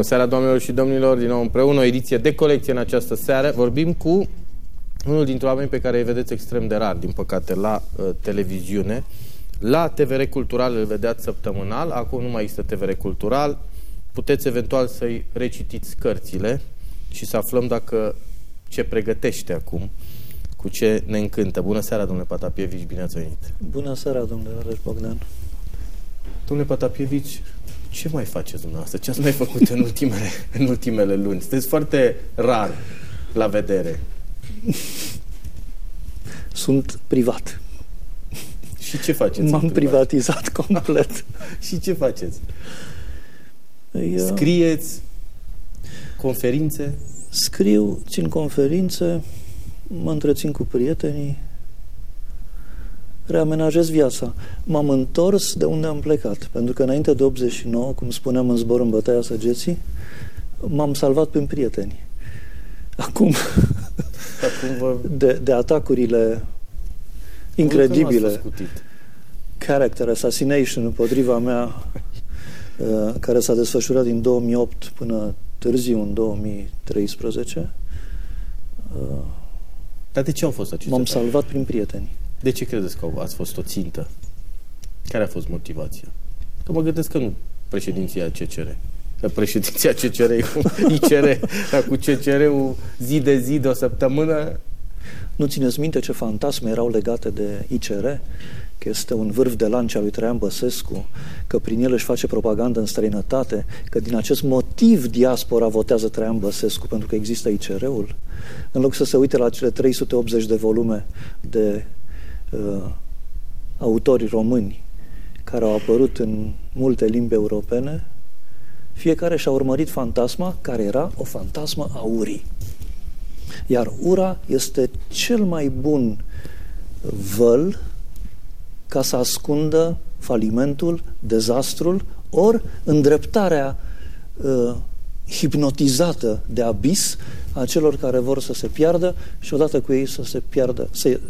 Bună seara, doamnelor și domnilor, din nou împreună, o ediție de colecție în această seară. Vorbim cu unul dintre oameni pe care îi vedeți extrem de rar, din păcate, la uh, televiziune. La TVR Cultural îl vedeați săptămânal, acum nu mai există TVR Cultural. Puteți eventual să-i recitiți cărțile și să aflăm dacă ce pregătește acum, cu ce ne încântă. Bună seara, domnule Patapievici, bine ați venit! Bună seara, domnule Rareș Bogdan! Domnule Patapievici, ce mai faceți dumneavoastră? Ce ați mai făcut în ultimele, în ultimele luni? Sunteți foarte rar la vedere. Sunt privat. Și ce faceți? M-am privatizat complet. și ce faceți? Eu... Scrieți? Conferințe? Scriu, țin conferințe, mă întrețin cu prietenii, reamenajez viața. M-am întors de unde am plecat, pentru că înainte de 89, cum spuneam în zbor în bătaia săgeții, m-am salvat prin prieteni. Acum, Acum vă... de, de atacurile incredibile, character assassination împotriva mea, uh, care s-a desfășurat din 2008 până târziu, în 2013. Uh, Dar de ce au fost acestea? M-am salvat prin prieteni. De ce credeți că ați fost o țintă? Care a fost motivația? Că mă gândesc că nu președinția CCR. Că președinția CCR e cu ICR, dar cu CCR-ul zi de zi, de o săptămână... Nu țineți minte ce fantasme erau legate de ICR? Că este un vârf de lance al lui Traian Băsescu, că prin el își face propagandă în străinătate, că din acest motiv diaspora votează Traian Băsescu, pentru că există ICR-ul, în loc să se uite la cele 380 de volume de uh, autori români care au apărut în multe limbi europene, fiecare și-a urmărit fantasma care era o fantasmă a urii. Iar ura este cel mai bun văl ca să ascundă falimentul, dezastrul, ori îndreptarea uh, hipnotizată de abis a celor care vor să se piardă și odată cu ei să se piardă, să,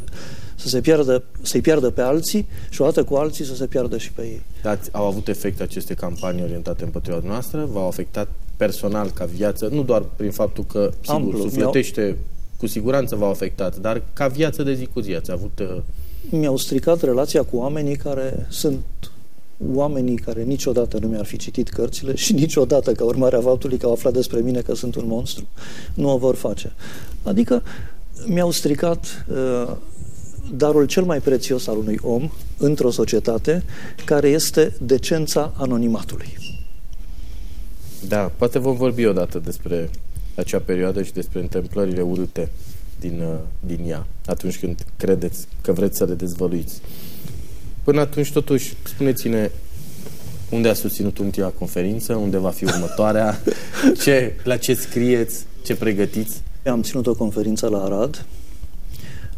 să se piardă, să-i piardă pe alții și odată cu alții să se piardă și pe ei. Dar au avut efect aceste campanii orientate împotriva noastră? V-au afectat personal ca viață? Nu doar prin faptul că, sigur, Amplu, sufletește, cu siguranță v-au afectat, dar ca viață de zi cu zi ați avut... Uh... Mi-au stricat relația cu oamenii care sunt oamenii care niciodată nu mi-ar fi citit cărțile și niciodată, ca urmare a faptului că au aflat despre mine că sunt un monstru, nu o vor face. Adică mi-au stricat uh, darul cel mai prețios al unui om într-o societate, care este decența anonimatului. Da, poate vom vorbi odată despre acea perioadă și despre întâmplările urâte din, uh, din ea, atunci când credeți că vreți să le dezvăluiți. Până atunci, totuși, spuneți-ne unde a susținut ultima conferință, unde va fi următoarea, ce, la ce scrieți, ce pregătiți? Am ținut o conferință la Arad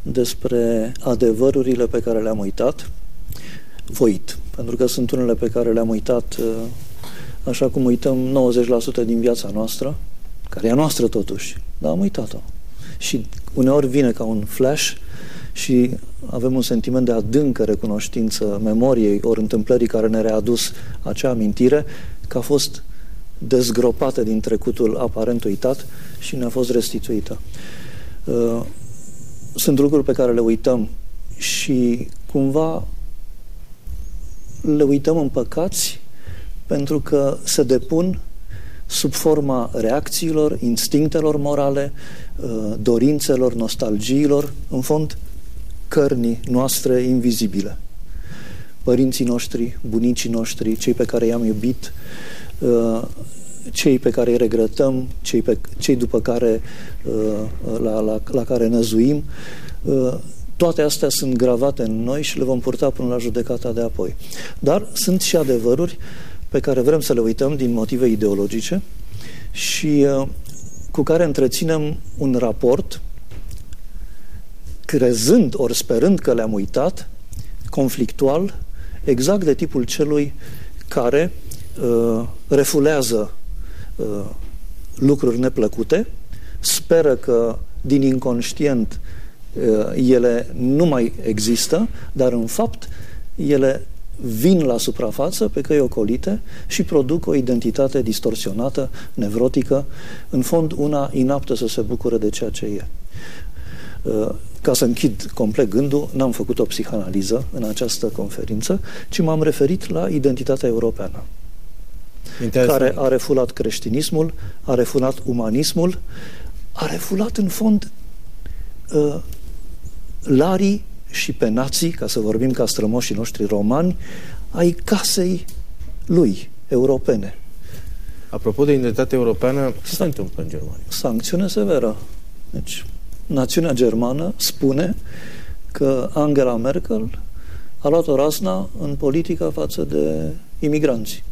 despre adevărurile pe care le-am uitat, voit, pentru că sunt unele pe care le-am uitat uh, așa cum uităm 90% din viața noastră, care e a noastră totuși, dar am uitat-o. Și uneori vine ca un flash și avem un sentiment de adâncă recunoștință memoriei ori întâmplării care ne readus acea amintire că a fost dezgropată din trecutul aparent uitat și ne-a fost restituită. Uh, sunt lucruri pe care le uităm și cumva le uităm împăcați pentru că se depun sub forma reacțiilor, instinctelor morale, uh, dorințelor, nostalgiilor, în fond, cărnii noastre invizibile. Părinții noștri, bunicii noștri, cei pe care i-am iubit, uh, cei pe care îi regretăm, cei, pe, cei după care, uh, la, la, la care năzuim, uh, toate astea sunt gravate în noi și le vom purta până la judecata de apoi. Dar sunt și adevăruri pe care vrem să le uităm din motive ideologice și cu care întreținem un raport crezând ori sperând că le-am uitat, conflictual, exact de tipul celui care uh, refulează uh, lucruri neplăcute, speră că din inconștient uh, ele nu mai există, dar în fapt ele vin la suprafață pe căi ocolite și produc o identitate distorsionată, nevrotică, în fond una inaptă să se bucure de ceea ce e. Uh, ca să închid complet gândul, n-am făcut o psihanaliză în această conferință, ci m-am referit la identitatea europeană, Interesant. care a refulat creștinismul, a refulat umanismul, a refulat în fond uh, larii și pe nații, ca să vorbim ca strămoșii noștri romani, ai casei lui, europene. Apropo de identitatea europeană, ce se întâmplă în Germania? Sancțiune severă. Deci, națiunea germană spune că Angela Merkel a luat o razna în politica față de imigranți.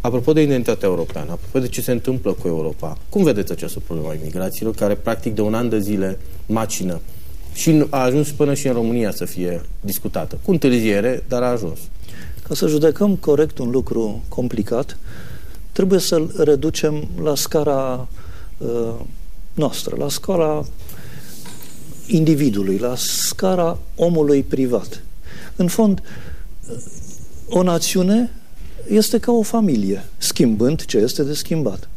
Apropo de identitatea europeană, apropo de ce se întâmplă cu Europa, cum vedeți această problemă a imigrațiilor, care practic de un an de zile macină și a ajuns până și în România să fie discutată. Cu întârziere, dar a ajuns. Ca să judecăm corect un lucru complicat, trebuie să-l reducem la scara uh, noastră, la scara individului, la scara omului privat. În fond, o națiune este ca o familie, schimbând ce este de schimbat.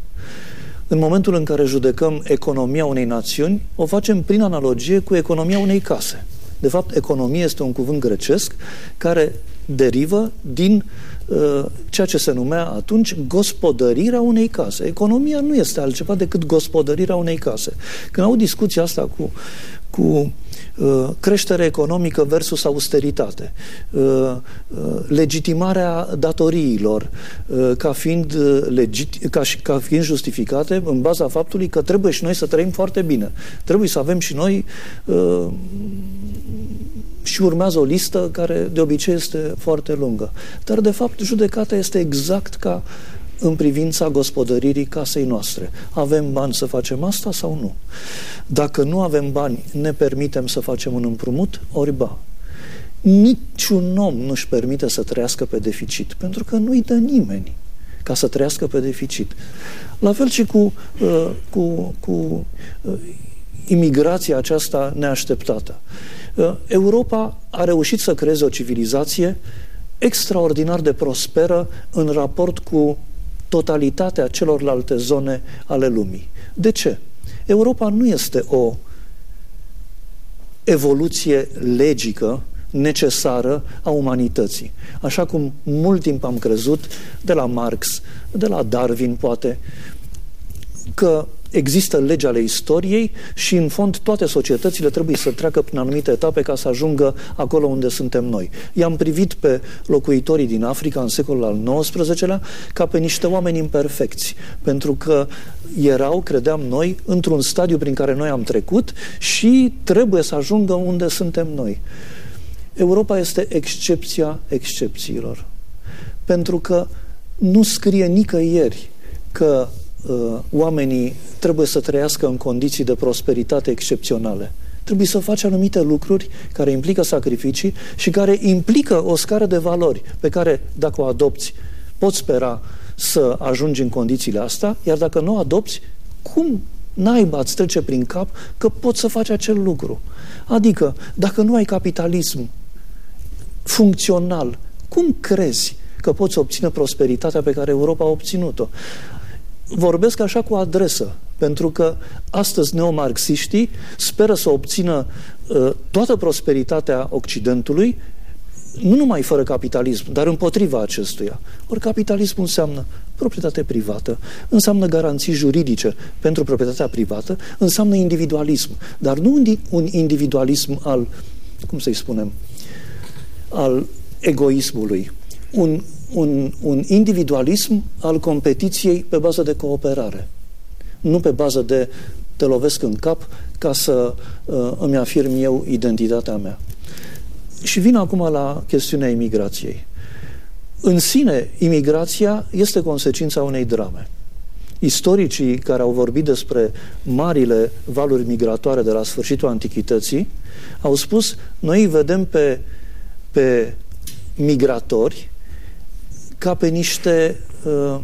În momentul în care judecăm economia unei națiuni, o facem prin analogie cu economia unei case. De fapt, economie este un cuvânt grecesc care derivă din uh, ceea ce se numea atunci gospodărirea unei case. Economia nu este altceva decât gospodărirea unei case. Când au discuția asta cu, cu Uh, creștere economică versus austeritate, uh, uh, legitimarea datoriilor ca fiind, legit, ca, ca fiind justificate în baza faptului că trebuie și noi să trăim foarte bine. Trebuie să avem și noi și urmează o listă care de obicei este foarte lungă. Dar, de fapt, judecata este exact ca în privința gospodăririi casei noastre. Avem bani să facem asta sau nu? Dacă nu avem bani, ne permitem să facem un împrumut? Ori ba. Niciun om nu-și permite să trăiască pe deficit, pentru că nu-i dă nimeni ca să trăiască pe deficit. La fel și cu, uh, cu, cu uh, imigrația aceasta neașteptată. Uh, Europa a reușit să creeze o civilizație extraordinar de prosperă în raport cu totalitatea celorlalte zone ale lumii. De ce? Europa nu este o evoluție legică necesară a umanității. Așa cum mult timp am crezut, de la Marx, de la Darwin poate, că există legi ale istoriei și, în fond, toate societățile trebuie să treacă prin anumite etape ca să ajungă acolo unde suntem noi. I-am privit pe locuitorii din Africa în secolul al XIX-lea ca pe niște oameni imperfecți, pentru că erau, credeam noi, într-un stadiu prin care noi am trecut și trebuie să ajungă unde suntem noi. Europa este excepția excepțiilor. Pentru că nu scrie nicăieri că uh, oamenii trebuie să trăiască în condiții de prosperitate excepționale. Trebuie să faci anumite lucruri care implică sacrificii și care implică o scară de valori pe care, dacă o adopți, poți spera să ajungi în condițiile astea, iar dacă nu o adopți, cum naiba îți trece prin cap că poți să faci acel lucru? Adică, dacă nu ai capitalism funcțional, cum crezi că poți obține prosperitatea pe care Europa a obținut-o? Vorbesc așa cu adresă, pentru că astăzi neomarxiștii speră să obțină uh, toată prosperitatea Occidentului, nu numai fără capitalism, dar împotriva acestuia. Ori capitalismul înseamnă proprietate privată, înseamnă garanții juridice pentru proprietatea privată, înseamnă individualism, dar nu un individualism al, cum să-i spunem, al egoismului, un un, un individualism al competiției pe bază de cooperare, nu pe bază de te lovesc în cap ca să uh, îmi afirm eu identitatea mea. Și vin acum la chestiunea imigrației. În sine, imigrația este consecința unei drame. Istoricii care au vorbit despre marile valuri migratoare de la sfârșitul antichității au spus, noi vedem pe, pe migratori ca pe niște uh,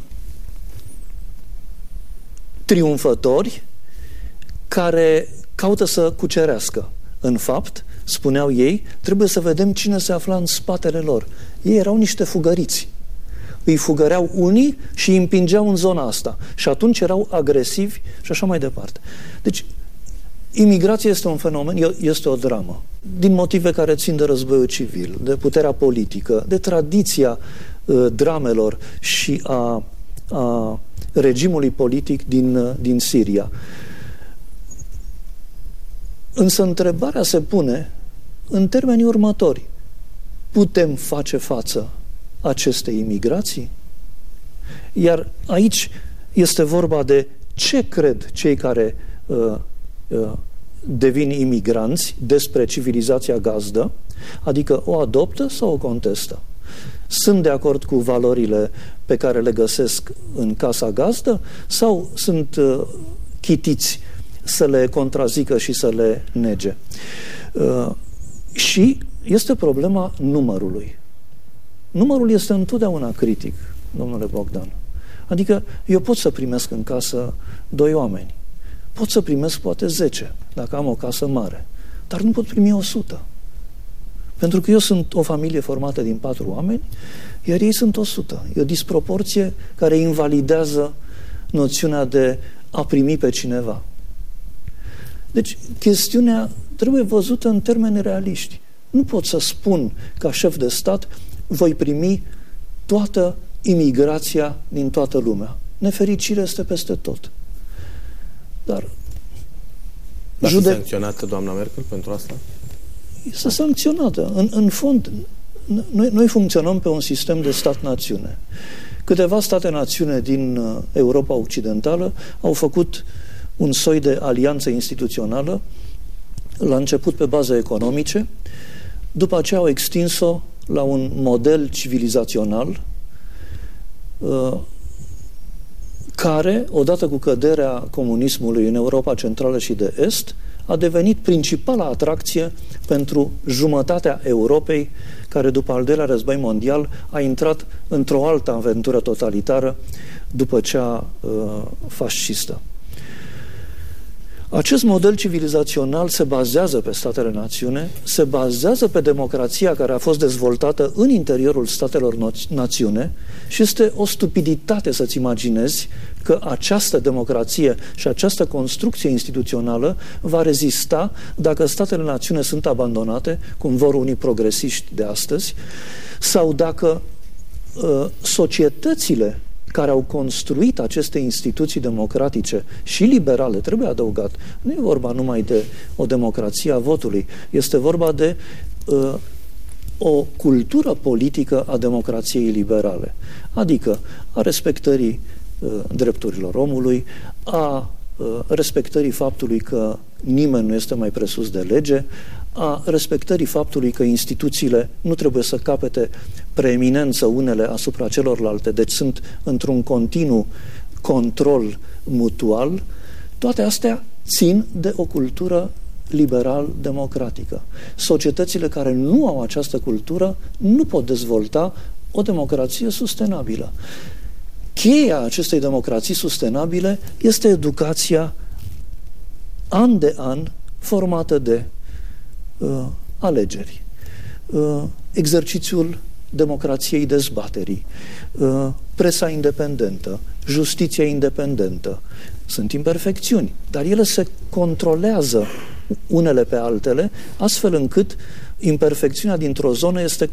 triumfători care caută să cucerească. În fapt, spuneau ei, trebuie să vedem cine se afla în spatele lor. Ei erau niște fugăriți. Îi fugăreau unii și îi împingeau în zona asta. Și atunci erau agresivi și așa mai departe. Deci, imigrația este un fenomen, este o dramă. Din motive care țin de războiul civil, de puterea politică, de tradiția uh, dramelor și a, a regimului politic din, uh, din Siria. Însă întrebarea se pune în termenii următori. Putem face față acestei imigrații? Iar aici este vorba de ce cred cei care uh, uh, devin imigranți despre civilizația gazdă, adică o adoptă sau o contestă. Sunt de acord cu valorile pe care le găsesc în casa gazdă sau sunt uh, chitiți să le contrazică și să le nege. Uh, și este problema numărului. Numărul este întotdeauna critic, domnule Bogdan. Adică eu pot să primesc în casă doi oameni. Pot să primesc poate zece, dacă am o casă mare. Dar nu pot primi o sută. Pentru că eu sunt o familie formată din patru oameni, iar ei sunt o sută. E o disproporție care invalidează noțiunea de a primi pe cineva. Deci, chestiunea trebuie văzută în termeni realiști. Nu pot să spun, ca șef de stat, voi primi toată imigrația din toată lumea. Nefericire este peste tot. Dar Dar jude... sancționată doamna Merkel pentru asta? Este sancționată. În, în fond, noi, noi funcționăm pe un sistem de stat-națiune. Câteva state-națiune din uh, Europa Occidentală au făcut un soi de alianță instituțională, la început pe baze economice, după aceea au extins-o la un model civilizațional uh, care, odată cu căderea comunismului în Europa Centrală și de Est, a devenit principala atracție pentru jumătatea Europei, care după al doilea război mondial a intrat într-o altă aventură totalitară după cea uh, fascistă. Acest model civilizațional se bazează pe statele națiune, se bazează pe democrația care a fost dezvoltată în interiorul statelor națiune și este o stupiditate să-ți imaginezi că această democrație și această construcție instituțională va rezista dacă statele națiune sunt abandonate, cum vor unii progresiști de astăzi, sau dacă uh, societățile care au construit aceste instituții democratice și liberale, trebuie adăugat, nu e vorba numai de o democrație a votului, este vorba de uh, o cultură politică a democrației liberale, adică a respectării uh, drepturilor omului, a uh, respectării faptului că nimeni nu este mai presus de lege, a respectării faptului că instituțiile nu trebuie să capete preeminență unele asupra celorlalte, deci sunt într-un continuu control mutual, toate astea țin de o cultură liberal-democratică. Societățile care nu au această cultură nu pot dezvolta o democrație sustenabilă. Cheia acestei democrații sustenabile este educația an de an formată de uh, alegeri, uh, exercițiul democrației dezbaterii, uh, presa independentă, justiția independentă. Sunt imperfecțiuni, dar ele se controlează unele pe altele, astfel încât imperfecțiunea dintr-o zonă este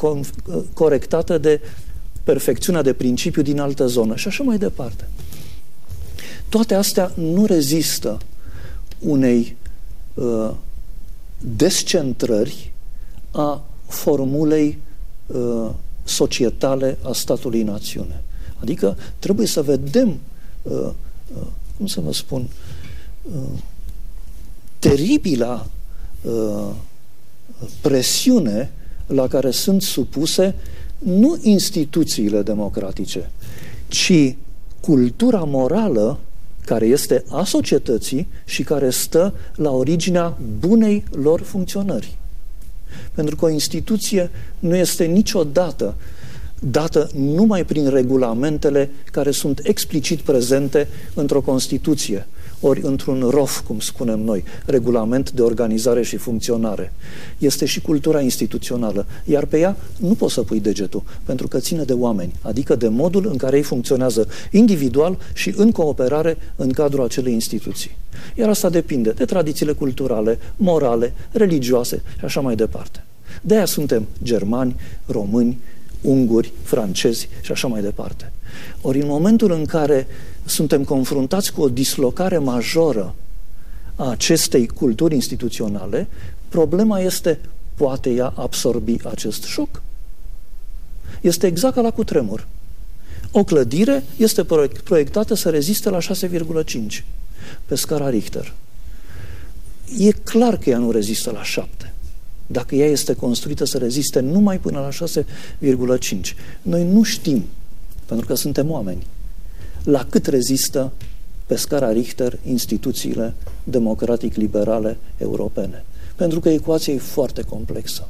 corectată de perfecțiunea de principiu din altă zonă și așa mai departe. Toate astea nu rezistă unei uh, descentrări a formulei uh, societale a statului națiune. Adică trebuie să vedem, uh, uh, cum să vă spun, uh, teribila uh, presiune la care sunt supuse nu instituțiile democratice, ci cultura morală care este a societății și care stă la originea bunei lor funcționări. Pentru că o instituție nu este niciodată dată numai prin regulamentele care sunt explicit prezente într-o Constituție. Ori într-un ROF, cum spunem noi, regulament de organizare și funcționare. Este și cultura instituțională, iar pe ea nu poți să pui degetul, pentru că ține de oameni, adică de modul în care ei funcționează individual și în cooperare în cadrul acelei instituții. Iar asta depinde de tradițiile culturale, morale, religioase și așa mai departe. De aia suntem germani, români, unguri, francezi și așa mai departe. Ori în momentul în care suntem confruntați cu o dislocare majoră a acestei culturi instituționale, problema este, poate ea absorbi acest șoc? Este exact ca la cutremur. O clădire este proiectată să reziste la 6,5 pe scara Richter. E clar că ea nu rezistă la 7 dacă ea este construită să reziste numai până la 6,5. Noi nu știm, pentru că suntem oameni, la cât rezistă pe scara Richter instituțiile democratic-liberale europene. Pentru că ecuația e foarte complexă.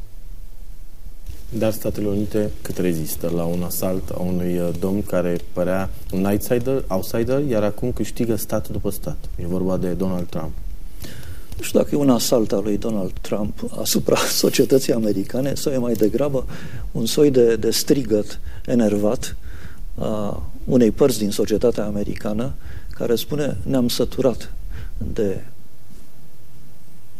Dar Statele Unite cât rezistă la un asalt a unui uh, domn care părea un outsider, outsider iar acum câștigă stat după stat. E vorba de Donald Trump. Nu știu dacă e un asalt al lui Donald Trump asupra societății americane sau e mai degrabă un soi de, de strigăt enervat a unei părți din societatea americană care spune ne-am săturat de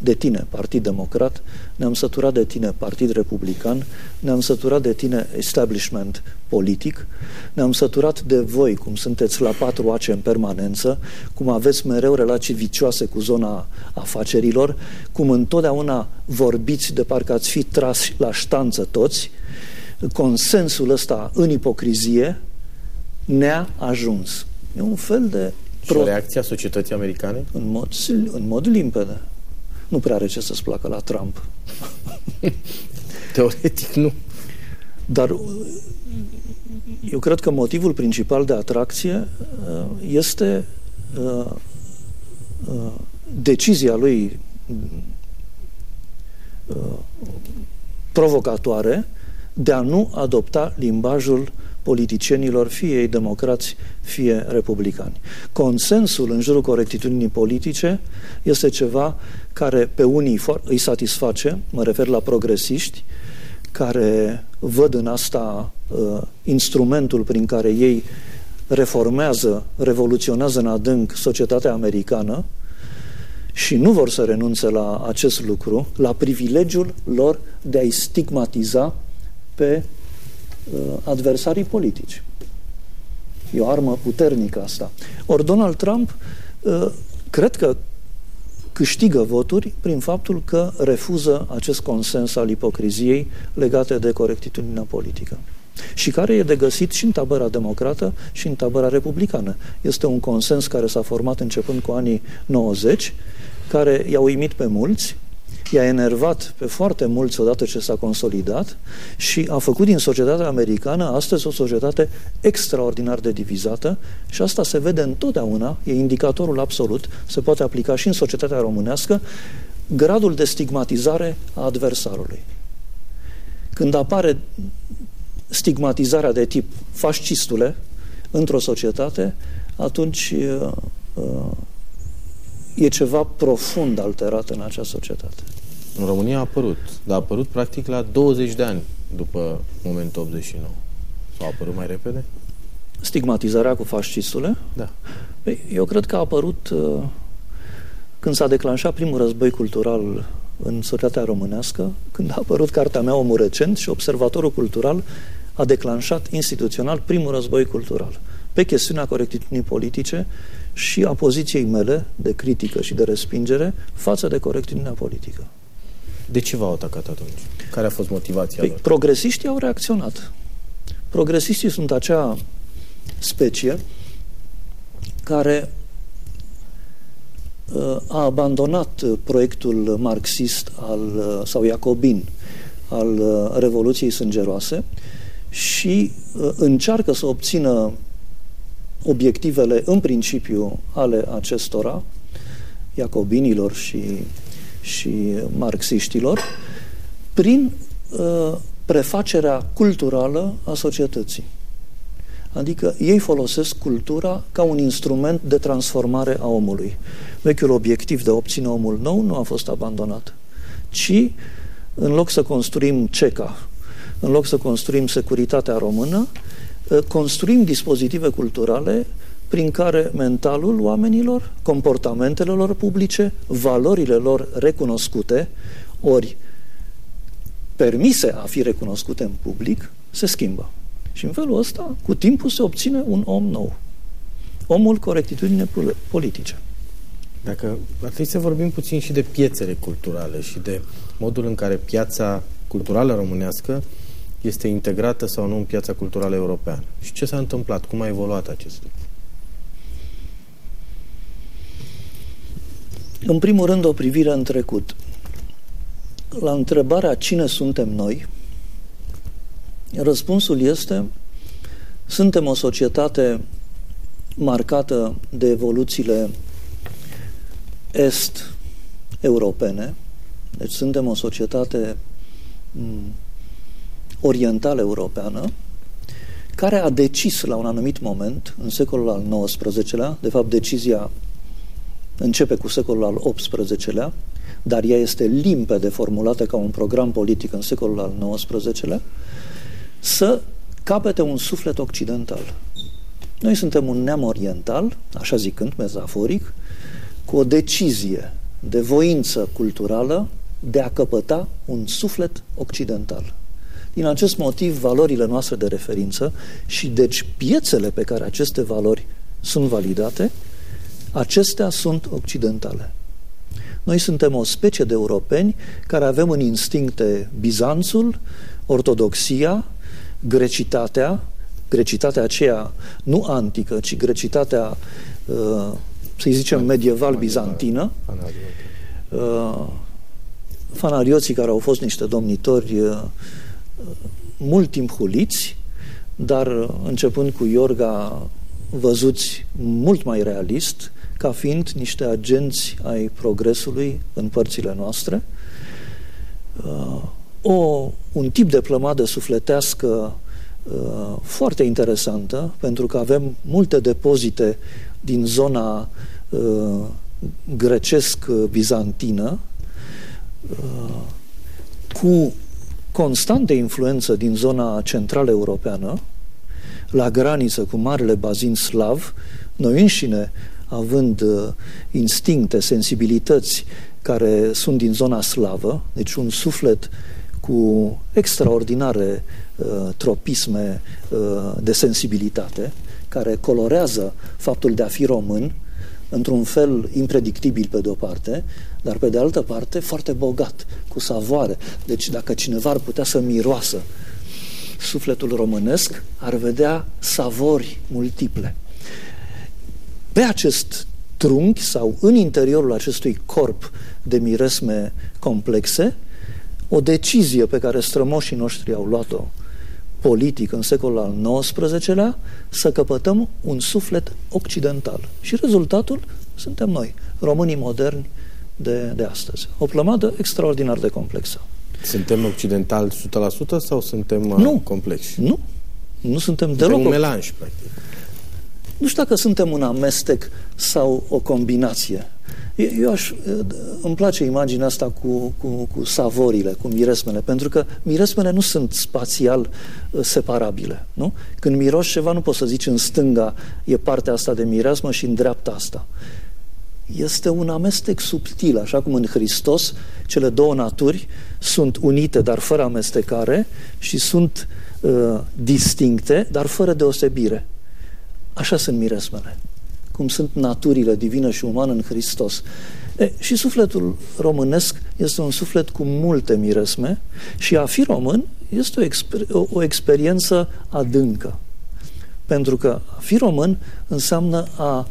de tine, Partid Democrat, ne-am săturat de tine, Partid Republican, ne-am săturat de tine, establishment politic, ne-am săturat de voi, cum sunteți la patru ace în permanență, cum aveți mereu relații vicioase cu zona afacerilor, cum întotdeauna vorbiți de parcă ați fi trași la ștanță toți, consensul ăsta în ipocrizie ne-a ajuns. E un fel de... Și pro... reacția societății americane? În mod, în mod limpede nu prea are ce să-ți placă la Trump. Teoretic nu. Dar eu cred că motivul principal de atracție uh, este uh, uh, decizia lui provocatoare de a nu adopta limbajul politicienilor, fie ei democrați, fie republicani. Consensul în jurul corectitudinii politice este ceva care pe unii îi satisface, mă refer la progresiști, care văd în asta uh, instrumentul prin care ei reformează, revoluționează în adânc societatea americană și nu vor să renunțe la acest lucru, la privilegiul lor de a-i stigmatiza pe uh, adversarii politici. E o armă puternică asta. Ori Donald Trump uh, cred că câștigă voturi prin faptul că refuză acest consens al ipocriziei legate de corectitudinea politică și care e de găsit și în tabăra democrată și în tabăra republicană. Este un consens care s-a format începând cu anii 90, care i-a uimit pe mulți, i-a enervat pe foarte mulți odată ce s-a consolidat și a făcut din societatea americană astăzi o societate extraordinar de divizată și asta se vede întotdeauna, e indicatorul absolut, se poate aplica și în societatea românească, gradul de stigmatizare a adversarului. Când apare stigmatizarea de tip fascistule într-o societate, atunci uh, uh, e ceva profund alterat în acea societate. În România a apărut, dar a apărut practic la 20 de ani după momentul 89. Sau a apărut mai repede? Stigmatizarea cu fascistule? Da. Păi, eu cred că a apărut uh, când s-a declanșat primul război cultural în societatea românească, când a apărut cartea mea Omul Recent și Observatorul Cultural a declanșat instituțional primul război cultural pe chestiunea corectitudinii politice și a poziției mele de critică și de respingere față de corectitudinea politică. De ce v-au atacat atunci? Care a fost motivația păi, lor? Progresiștii au reacționat. Progresiștii sunt acea specie care uh, a abandonat uh, proiectul marxist al, uh, sau iacobin al Revoluției Sângeroase și încearcă să obțină obiectivele în principiu ale acestora, iacobinilor și și marxiștilor prin uh, prefacerea culturală a societății. Adică ei folosesc cultura ca un instrument de transformare a omului. Vechiul obiectiv de a obține omul nou nu a fost abandonat, ci în loc să construim CECA, în loc să construim securitatea română, ă, construim dispozitive culturale prin care mentalul oamenilor, comportamentele lor publice, valorile lor recunoscute, ori permise a fi recunoscute în public, se schimbă. Și în felul ăsta, cu timpul se obține un om nou. Omul cu rectitudine politice. Dacă ar trebui să vorbim puțin și de piețele culturale și de modul în care piața culturală românească este integrată sau nu în piața culturală europeană. Și ce s-a întâmplat? Cum a evoluat acest lucru? În primul rând, o privire în trecut. La întrebarea cine suntem noi, răspunsul este suntem o societate marcată de evoluțiile est-europene, deci suntem o societate mm, orientală europeană, care a decis la un anumit moment, în secolul al XIX-lea, de fapt decizia începe cu secolul al XVIII-lea, dar ea este limpede formulată ca un program politic în secolul al XIX-lea, să capete un suflet occidental. Noi suntem un neam oriental, așa zicând, metaforic, cu o decizie de voință culturală de a căpăta un suflet occidental. Din acest motiv, valorile noastre de referință și deci piețele pe care aceste valori sunt validate, acestea sunt occidentale. Noi suntem o specie de europeni care avem în instincte Bizanțul, ortodoxia, grecitatea, grecitatea aceea nu antică, ci grecitatea, uh, să-i zicem, medieval-bizantină, uh, fanarioții care au fost niște domnitori uh, mult timp huliți, dar începând cu Iorga văzuți mult mai realist, ca fiind niște agenți ai progresului în părțile noastre. Uh, o, un tip de plămadă sufletească uh, foarte interesantă, pentru că avem multe depozite din zona uh, grecesc-bizantină, cu constante influență din zona centrală europeană, la graniță cu marele bazin slav, noi înșine având uh, instincte, sensibilități care sunt din zona slavă, deci un suflet cu extraordinare uh, tropisme uh, de sensibilitate, care colorează faptul de a fi român într-un fel impredictibil pe de-o parte, dar pe de altă parte foarte bogat, cu savoare. Deci dacă cineva ar putea să miroasă sufletul românesc, ar vedea savori multiple. Pe acest trunchi sau în interiorul acestui corp de miresme complexe, o decizie pe care strămoșii noștri au luat-o politic în secolul al XIX-lea, să căpătăm un suflet occidental. Și rezultatul suntem noi, românii moderni de, de astăzi. O plămadă extraordinar de complexă. Suntem occidental 100% sau suntem uh, nu, complexi? Nu, nu suntem suntem deloc. un melanj, practic. Nu știu dacă suntem un amestec sau o combinație. Eu aș, îmi place imaginea asta cu, cu, cu savorile, cu miresmele, pentru că miresmele nu sunt spațial uh, separabile. Nu? Când miroși ceva, nu poți să zici în stânga e partea asta de miresmă și în dreapta asta. Este un amestec subtil, așa cum în Hristos cele două naturi sunt unite, dar fără amestecare și sunt uh, distincte, dar fără deosebire. Așa sunt miresmele, cum sunt naturile divină și umană în Hristos. E, și sufletul românesc este un suflet cu multe miresme și a fi român este o, exper- o, o experiență adâncă. Pentru că a fi român înseamnă a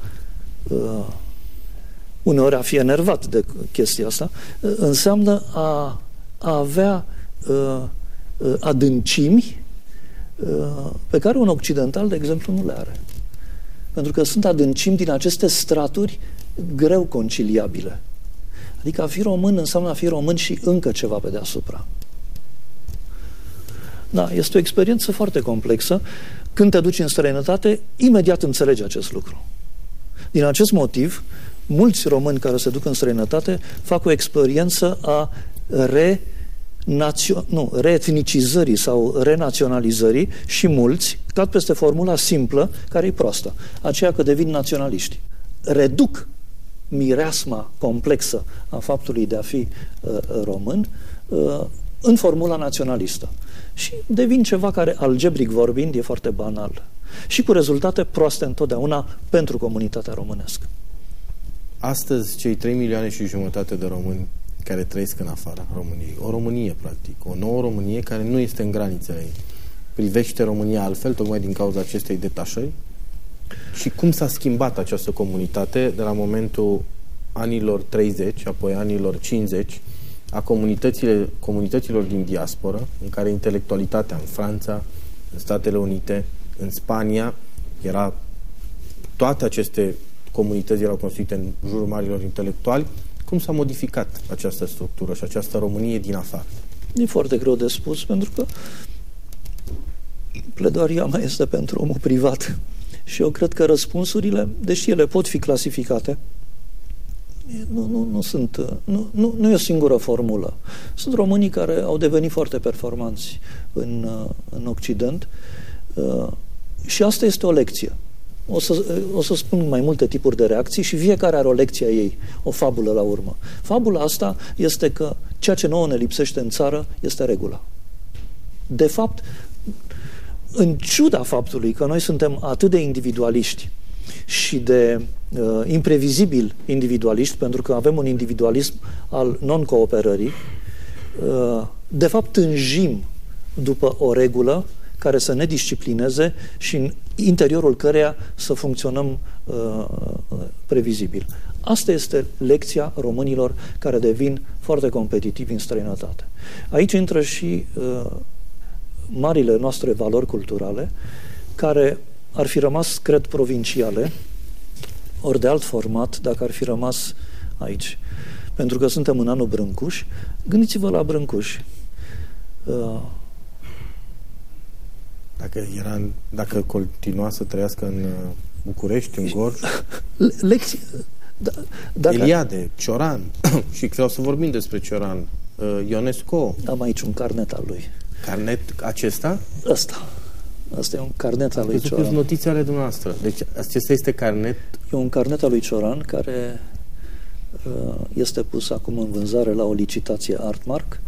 uh, uneori a fi enervat de chestia asta, uh, înseamnă a, a avea uh, uh, adâncimi uh, pe care un occidental, de exemplu, nu le are. Pentru că sunt adâncimi din aceste straturi greu conciliabile. Adică a fi român înseamnă a fi român și încă ceva pe deasupra. Da, este o experiență foarte complexă. Când te duci în străinătate, imediat înțelegi acest lucru. Din acest motiv, mulți români care se duc în străinătate fac o experiență a re națio- nu, reetnicizării sau renaționalizării și mulți cad peste formula simplă, care e proastă, aceea că devin naționaliști. Reduc mireasma complexă a faptului de a fi uh, român uh, în formula naționalistă. Și devin ceva care, algebric vorbind, e foarte banal. Și cu rezultate proaste întotdeauna pentru comunitatea românească. Astăzi, cei 3 milioane și jumătate de români care trăiesc în afara României. O Românie, practic. O nouă Românie care nu este în granițele ei. Privește România altfel, tocmai din cauza acestei detașări? Și cum s-a schimbat această comunitate de la momentul anilor 30, apoi anilor 50, a comunităților din diasporă, în care intelectualitatea în Franța, în Statele Unite, în Spania, era toate aceste comunități erau construite în jurul marilor intelectuali. Cum s-a modificat această structură și această Românie din afară? E foarte greu de spus, pentru că pledoaria mea este pentru omul privat. Și eu cred că răspunsurile, deși ele pot fi clasificate, nu, nu, nu sunt, nu, nu, nu e o singură formulă. Sunt românii care au devenit foarte performanți în, în Occident uh, și asta este o lecție. O să, o să spun mai multe tipuri de reacții și fiecare are o lecție a ei, o fabulă la urmă. Fabula asta este că ceea ce nouă ne lipsește în țară este regula. De fapt, în ciuda faptului că noi suntem atât de individualiști și de uh, imprevizibil individualiști, pentru că avem un individualism al non-cooperării, uh, de fapt tânjim după o regulă care să ne disciplineze și în interiorul căreia să funcționăm uh, previzibil. Asta este lecția românilor care devin foarte competitivi în străinătate. Aici intră și uh, marile noastre valori culturale, care ar fi rămas, cred, provinciale, ori de alt format, dacă ar fi rămas aici. Pentru că suntem în anul Brâncuș. Gândiți-vă la Brâncuș. Uh, dacă, era, dacă continua să trăiască în uh, București, în Gorj... Lecții... Da, dacă... Eliade, Cioran, și vreau să vorbim despre Cioran, uh, Ionesco. Am aici un carnet al lui. Carnet acesta? Ăsta. Asta e un carnet al lui Cioran. Am notițe ale dumneavoastră. Deci acesta este carnet? E un carnet al lui Cioran care uh, este pus acum în vânzare la o licitație Artmark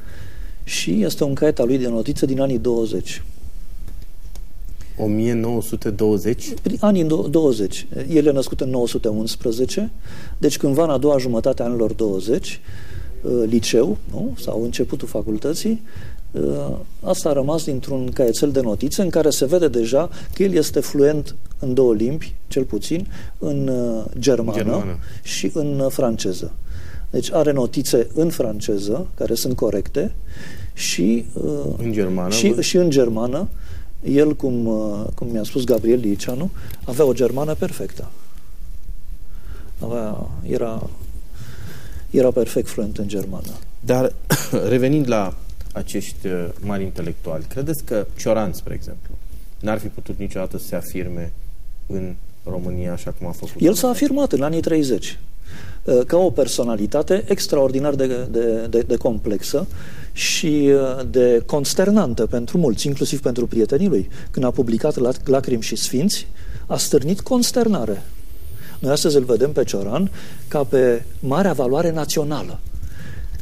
și este un caiet al lui de notițe din anii 20. 1920? Prin anii 20. El e născut în 911, deci cândva în a doua jumătate a anilor 20, uh, liceu, nu? sau începutul facultății, uh, asta a rămas dintr-un caietel de notițe în care se vede deja că el este fluent în două limbi, cel puțin, în uh, germană, germană. și în franceză. Deci are notițe în franceză, care sunt corecte, și, în germană, și, și în germană, el, cum, uh, cum mi-a spus Gabriel Liceanu, avea o germană perfectă. Avea, era, era perfect fluent în germană. Dar, revenind la acești uh, mari intelectuali, credeți că Cioran, spre exemplu, n-ar fi putut niciodată să se afirme în România așa cum a făcut? El s-a afirmat în anii 30 uh, ca o personalitate extraordinar de, de, de, de complexă și uh, de consternantă pentru mulți, inclusiv pentru prietenii lui. Când a publicat Lacrimi și Sfinți, a stârnit consternare. Noi astăzi îl vedem pe Cioran ca pe marea valoare națională.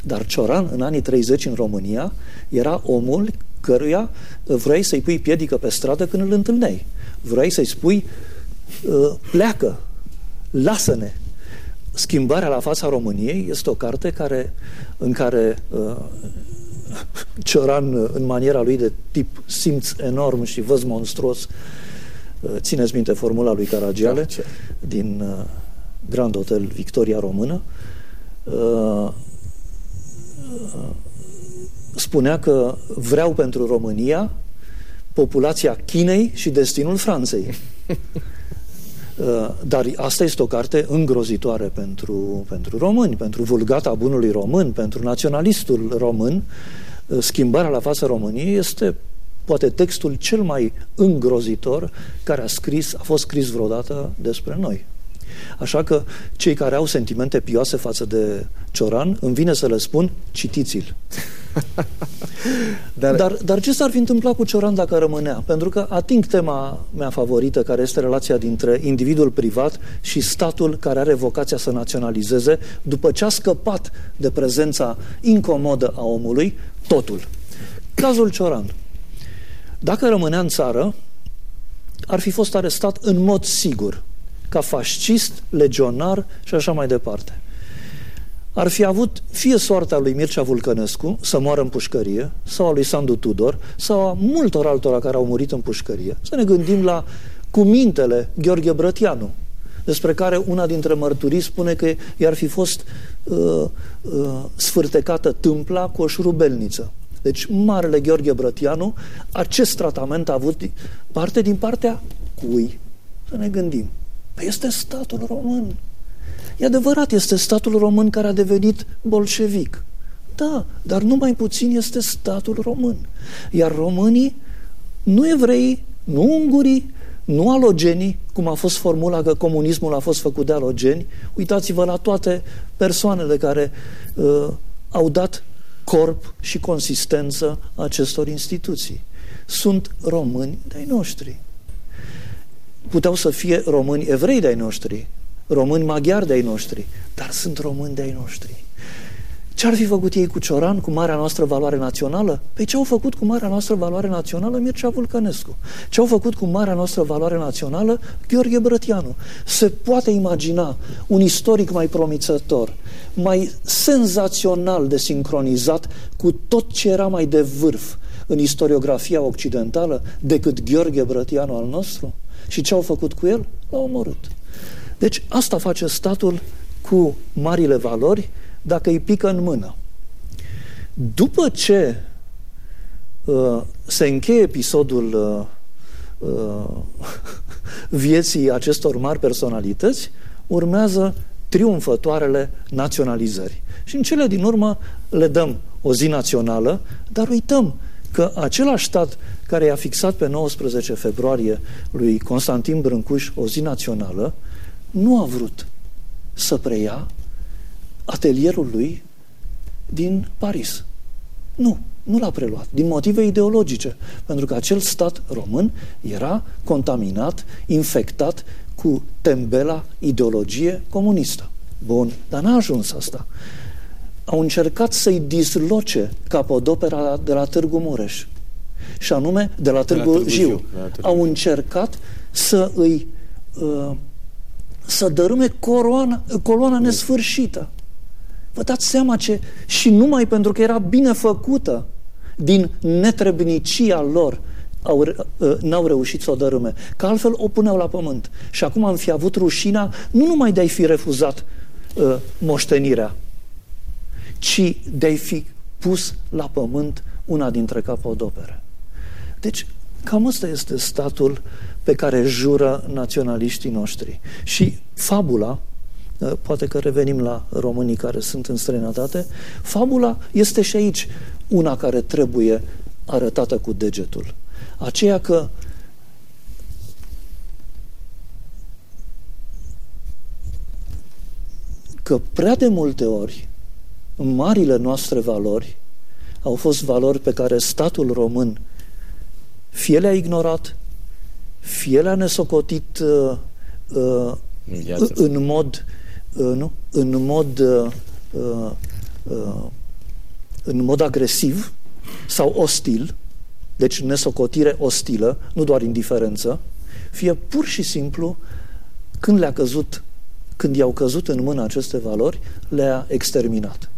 Dar Cioran, în anii 30 în România, era omul căruia vrei să-i pui piedică pe stradă când îl întâlneai. Vrei să-i spui uh, pleacă, lasă-ne. Schimbarea la fața României este o carte care, în care uh, Cioran, în maniera lui de tip simț enorm și văz monstruos, uh, țineți minte formula lui Caragiale da, din uh, Grand Hotel Victoria Română, uh, spunea că vreau pentru România populația Chinei și destinul Franței. Dar asta este o carte îngrozitoare pentru, pentru români, pentru vulgata bunului român, pentru naționalistul român, schimbarea la fața României este poate textul cel mai îngrozitor care a scris, a fost scris vreodată despre noi. Așa că cei care au sentimente pioase față de Cioran, îmi vine să le spun, citiți-l. dar... Dar, dar ce s-ar fi întâmplat cu Cioran dacă rămânea? Pentru că ating tema mea favorită, care este relația dintre individul privat și statul care are vocația să naționalizeze, după ce a scăpat de prezența incomodă a omului, totul. Cazul Cioran. Dacă rămânea în țară, ar fi fost arestat în mod sigur, ca fascist, legionar și așa mai departe. Ar fi avut fie soarta lui Mircea Vulcănescu să moară în pușcărie, sau a lui Sandu Tudor, sau a multor altora care au murit în pușcărie. Să ne gândim la cumintele Gheorghe Brătianu, despre care una dintre mărturii spune că i-ar fi fost uh, uh, sfârtecată tâmpla cu o șurubelniță. Deci, Marele Gheorghe Brătianu, acest tratament a avut parte din partea cui? Să ne gândim. Păi este statul român. E adevărat, este statul român care a devenit bolșevic. Da, dar nu mai puțin este statul român. Iar românii, nu evrei, nu ungurii, nu alogenii, cum a fost formula că comunismul a fost făcut de alogeni, uitați-vă la toate persoanele care uh, au dat corp și consistență acestor instituții. Sunt români de-ai noștri. Puteau să fie români evrei de-ai noștri, români maghiari de-ai noștri, dar sunt români de-ai noștri. Ce ar fi făcut ei cu Cioran, cu marea noastră valoare națională? Păi ce au făcut cu marea noastră valoare națională Mircea Vulcănescu? Ce au făcut cu marea noastră valoare națională Gheorghe Brătianu? Se poate imagina un istoric mai promițător, mai senzațional de sincronizat cu tot ce era mai de vârf în istoriografia occidentală decât Gheorghe Brătianu al nostru? Și ce au făcut cu el? L-au omorât. Deci asta face statul cu marile valori dacă îi pică în mână. După ce uh, se încheie episodul uh, uh, vieții acestor mari personalități, urmează triumfătoarele naționalizări. Și în cele din urmă le dăm o zi națională, dar uităm că același stat care i-a fixat pe 19 februarie lui Constantin Brâncuș o zi națională, nu a vrut să preia atelierul lui din Paris. Nu, nu l-a preluat, din motive ideologice, pentru că acel stat român era contaminat, infectat cu tembela ideologie comunistă. Bun, dar n-a ajuns asta. Au încercat să-i disloce capodopera de la Târgu Mureș, și anume de la Târgu, de la Târgu Jiu. Jiu. La Târgu. Au încercat să îi uh, să dărâme coroana, coloana nesfârșită. Vă dați seama ce... Și numai pentru că era bine făcută din netrebnicia lor, au, ă, n-au reușit să o dărâme. Că altfel o puneau la pământ. Și acum am fi avut rușina nu numai de a-i fi refuzat uh, moștenirea, ci de a-i fi pus la pământ una dintre capodopere. Deci, cam ăsta este statul pe care jură naționaliștii noștri. Și fabula, ă, poate că revenim la românii care sunt în străinătate, fabula este și aici una care trebuie arătată cu degetul. Aceea că că prea de multe ori marile noastre valori au fost valori pe care statul român fie le-a ignorat, fie le-a nesocotit uh, uh, în, în mod uh, nu? în mod uh, uh, uh, în mod agresiv sau ostil, deci nesocotire ostilă, nu doar indiferență, fie pur și simplu când le-a căzut, când i-au căzut în mână aceste valori, le-a exterminat.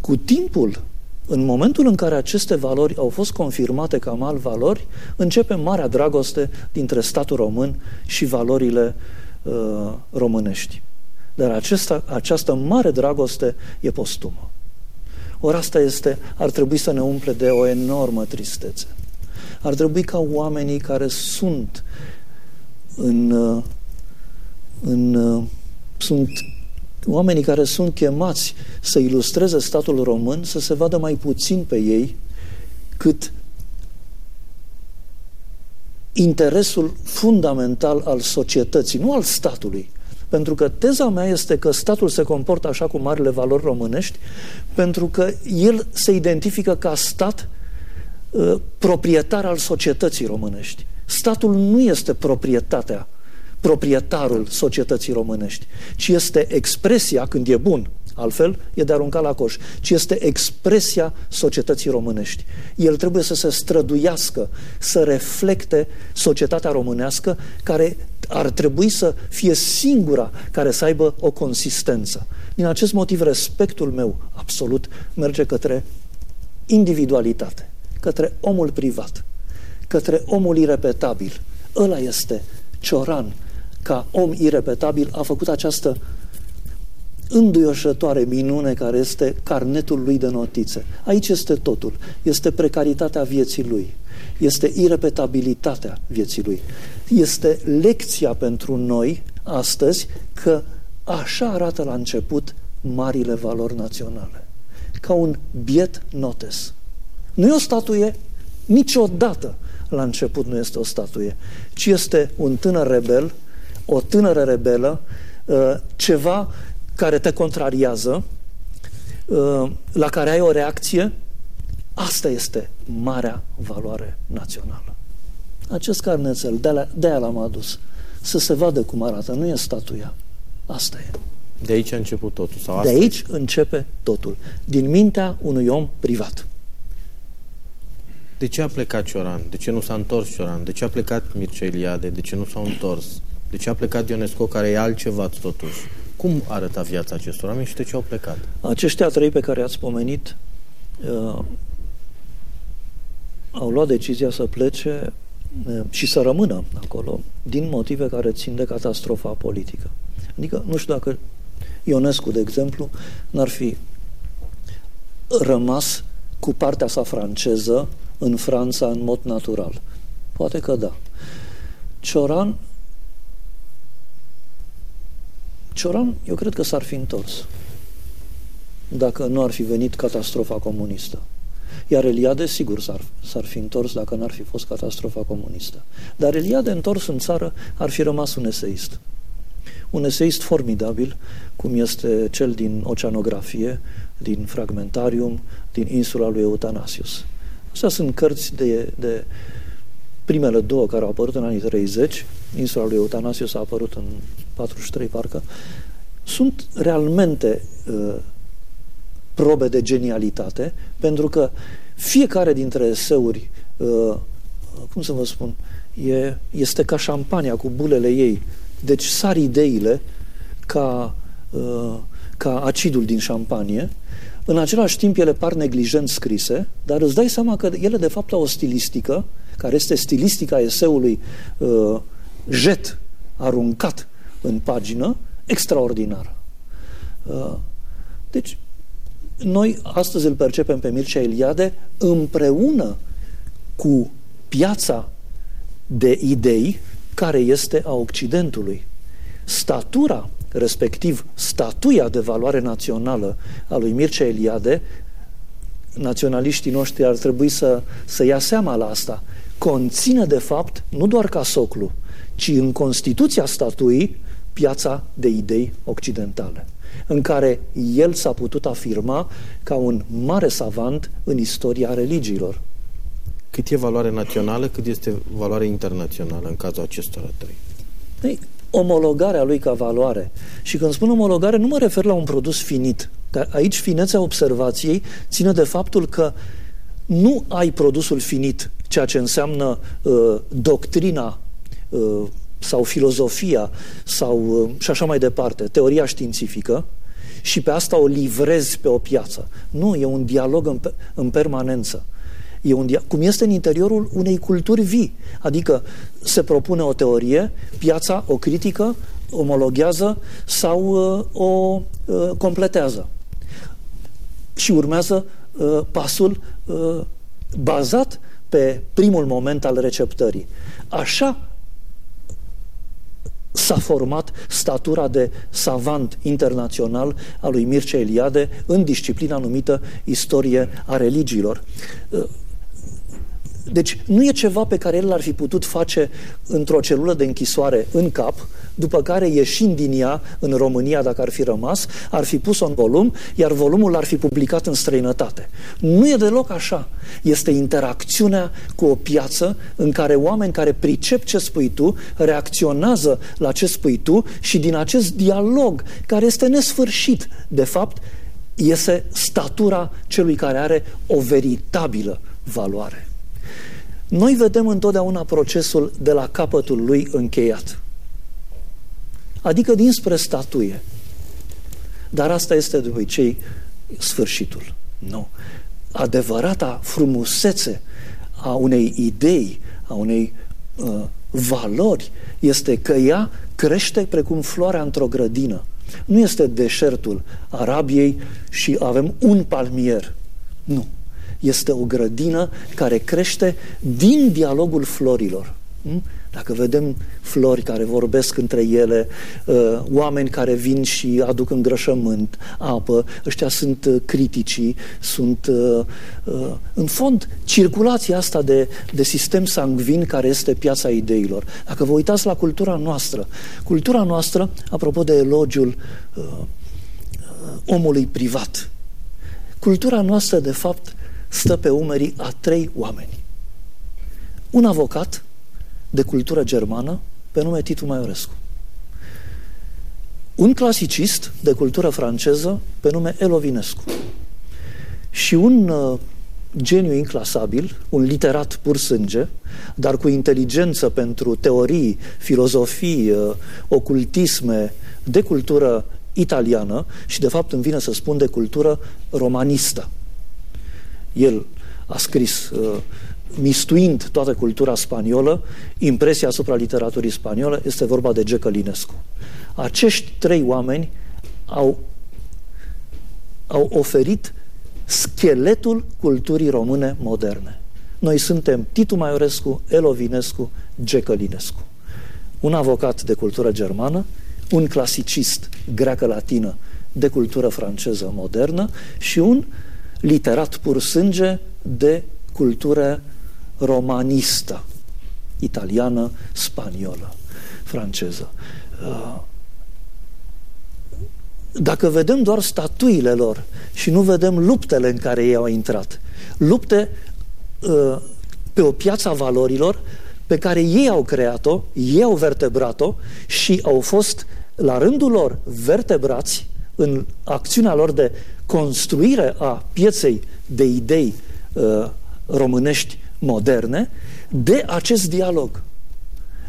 Cu timpul în momentul în care aceste valori au fost confirmate ca mari valori, începe marea dragoste dintre statul român și valorile uh, românești. Dar acesta, această mare dragoste e postumă. Ori asta este, ar trebui să ne umple de o enormă tristețe. Ar trebui ca oamenii care sunt în, uh, în, uh, sunt oamenii care sunt chemați să ilustreze statul român să se vadă mai puțin pe ei cât interesul fundamental al societății, nu al statului. Pentru că teza mea este că statul se comportă așa cu marile valori românești, pentru că el se identifică ca stat uh, proprietar al societății românești. Statul nu este proprietatea, proprietarul societății românești, ci este expresia, când e bun, altfel e de aruncat la coș, ci este expresia societății românești. El trebuie să se străduiască, să reflecte societatea românească care ar trebui să fie singura care să aibă o consistență. Din acest motiv, respectul meu absolut merge către individualitate, către omul privat, către omul irepetabil. Ăla este Cioran, ca om irepetabil, a făcut această înduioșătoare minune care este carnetul lui de notițe. Aici este totul. Este precaritatea vieții lui. Este irepetabilitatea vieții lui. Este lecția pentru noi astăzi că așa arată la început marile valori naționale. Ca un biet notes. Nu e o statuie niciodată la început nu este o statuie, ci este un tânăr rebel, o tânără rebelă, uh, ceva care te contrariază, uh, la care ai o reacție, asta este marea valoare națională. Acest carnețel, de-aia l-am adus, să se vadă cum arată, nu e statuia. Asta e. De aici a început totul? Sau de aici e? începe totul. Din mintea unui om privat. De ce a plecat Cioran? De ce nu s-a întors Cioran? De ce a plecat Mircea Eliade? De ce nu s-a întors? De ce a plecat Ionesco, care e altceva totuși? Cum arăta viața acestor oameni și de ce au plecat? Aceștia trei pe care ați pomenit uh, au luat decizia să plece uh, și să rămână acolo din motive care țin de catastrofa politică. Adică, nu știu dacă Ionescu, de exemplu, n-ar fi rămas cu partea sa franceză în Franța în mod natural. Poate că da. Cioran Cioran, eu cred că s-ar fi întors dacă nu ar fi venit catastrofa comunistă. Iar Eliade, sigur, s-ar, s-ar fi întors dacă n-ar fi fost catastrofa comunistă. Dar Eliade, întors în țară, ar fi rămas un eseist. Un eseist formidabil, cum este cel din Oceanografie, din Fragmentarium, din insula lui Eutanasius. Astea sunt cărți de, de primele două care au apărut în anii 30, insula lui Eutanasius a apărut în 43 parcă, sunt realmente uh, probe de genialitate, pentru că fiecare dintre eseuri, uh, cum să vă spun, e, este ca șampania cu bulele ei. Deci sar ideile ca, uh, ca acidul din șampanie, în același timp ele par neglijent scrise, dar îți dai seama că ele de fapt au o stilistică, care este stilistica eseului uh, jet, aruncat în pagină, extraordinară. Uh, deci, noi astăzi îl percepem pe Mircea Eliade împreună cu piața de idei care este a Occidentului. Statura, respectiv statuia de valoare națională a lui Mircea Eliade, naționaliștii noștri ar trebui să, să ia seama la asta, conține de fapt nu doar ca soclu, ci în Constituția statuii piața de idei occidentale, în care el s-a putut afirma ca un mare savant în istoria religiilor. Cât e valoare națională, cât este valoare internațională în cazul acestora trei? Ei, omologarea lui ca valoare. Și când spun omologare, nu mă refer la un produs finit. Că aici finețea observației ține de faptul că nu ai produsul finit, ceea ce înseamnă uh, doctrina uh, sau filozofia sau uh, și așa mai departe, teoria științifică și pe asta o livrezi pe o piață. Nu, e un dialog în, în permanență. E un dia- cum este în interiorul unei culturi vii. Adică se propune o teorie, piața o critică, omologhează sau uh, o uh, completează. Și urmează uh, pasul uh, bazat pe primul moment al receptării. Așa s-a format statura de savant internațional a lui Mircea Eliade în disciplina numită Istorie a religiilor. Deci nu e ceva pe care el l-ar fi putut face într-o celulă de închisoare în cap, după care ieșind din ea în România, dacă ar fi rămas, ar fi pus-o în volum, iar volumul l-ar fi publicat în străinătate. Nu e deloc așa. Este interacțiunea cu o piață în care oameni care pricep ce spui tu, reacționează la ce spui tu și din acest dialog, care este nesfârșit, de fapt, iese statura celui care are o veritabilă valoare. Noi vedem întotdeauna procesul de la capătul lui încheiat. Adică dinspre statuie. Dar asta este de obicei sfârșitul. Nu. Adevărata frumusețe a unei idei, a unei uh, valori, este că ea crește precum floarea într-o grădină. Nu este deșertul Arabiei și avem un palmier. Nu. Este o grădină care crește din dialogul florilor. Hm? Dacă vedem flori care vorbesc între ele, uh, oameni care vin și aduc îngrășământ, apă, ăștia sunt uh, criticii, sunt, uh, în fond, circulația asta de, de sistem sanguin care este piața ideilor. Dacă vă uitați la cultura noastră, cultura noastră, apropo de elogiul omului privat, cultura noastră, de fapt, stă pe umerii a trei oameni. Un avocat de cultură germană pe nume Titu Maiorescu. Un clasicist de cultură franceză pe nume Elovinescu. Și un uh, geniu inclasabil, un literat pur sânge, dar cu inteligență pentru teorii, filozofii, uh, ocultisme de cultură italiană și de fapt îmi vine să spun de cultură romanistă. El a scris, uh, mistuind toată cultura spaniolă, impresia asupra literaturii spaniole, este vorba de G. Călinescu. Acești trei oameni au, au oferit scheletul culturii române moderne. Noi suntem Titu Maiorescu, Elovinescu, G. Călinescu. Un avocat de cultură germană, un clasicist greacă-latină de cultură franceză modernă și un literat pur sânge de cultură romanistă, italiană, spaniolă, franceză. Uh, dacă vedem doar statuile lor și nu vedem luptele în care ei au intrat, lupte uh, pe o piață a valorilor pe care ei au creat-o, ei au vertebrat-o și au fost la rândul lor vertebrați în acțiunea lor de construire a pieței de idei uh, românești moderne de acest dialog.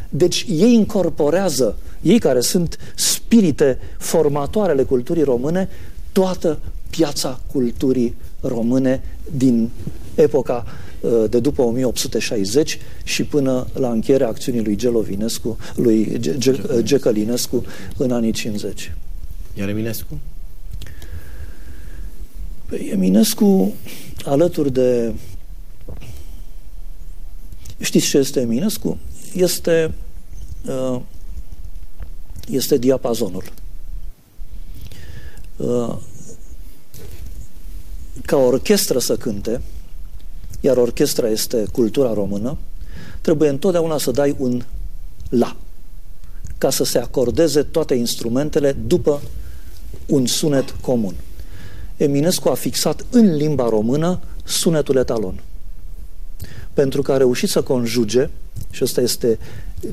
Deci ei incorporează, ei care sunt spirite formatoare ale culturii române, toată piața culturii române din epoca uh, de după 1860 și până la încheierea acțiunii lui Gelovinescu, lui Gecălinescu în anii 50. Iar Eminescu? Păi Eminescu, alături de... Știți ce este Eminescu? Este, uh, este diapazonul. Uh, ca orchestră să cânte, iar orchestra este cultura română, trebuie întotdeauna să dai un la, ca să se acordeze toate instrumentele după un sunet comun. Eminescu a fixat în limba română sunetul etalon. Pentru că a reușit să conjuge, și ăsta este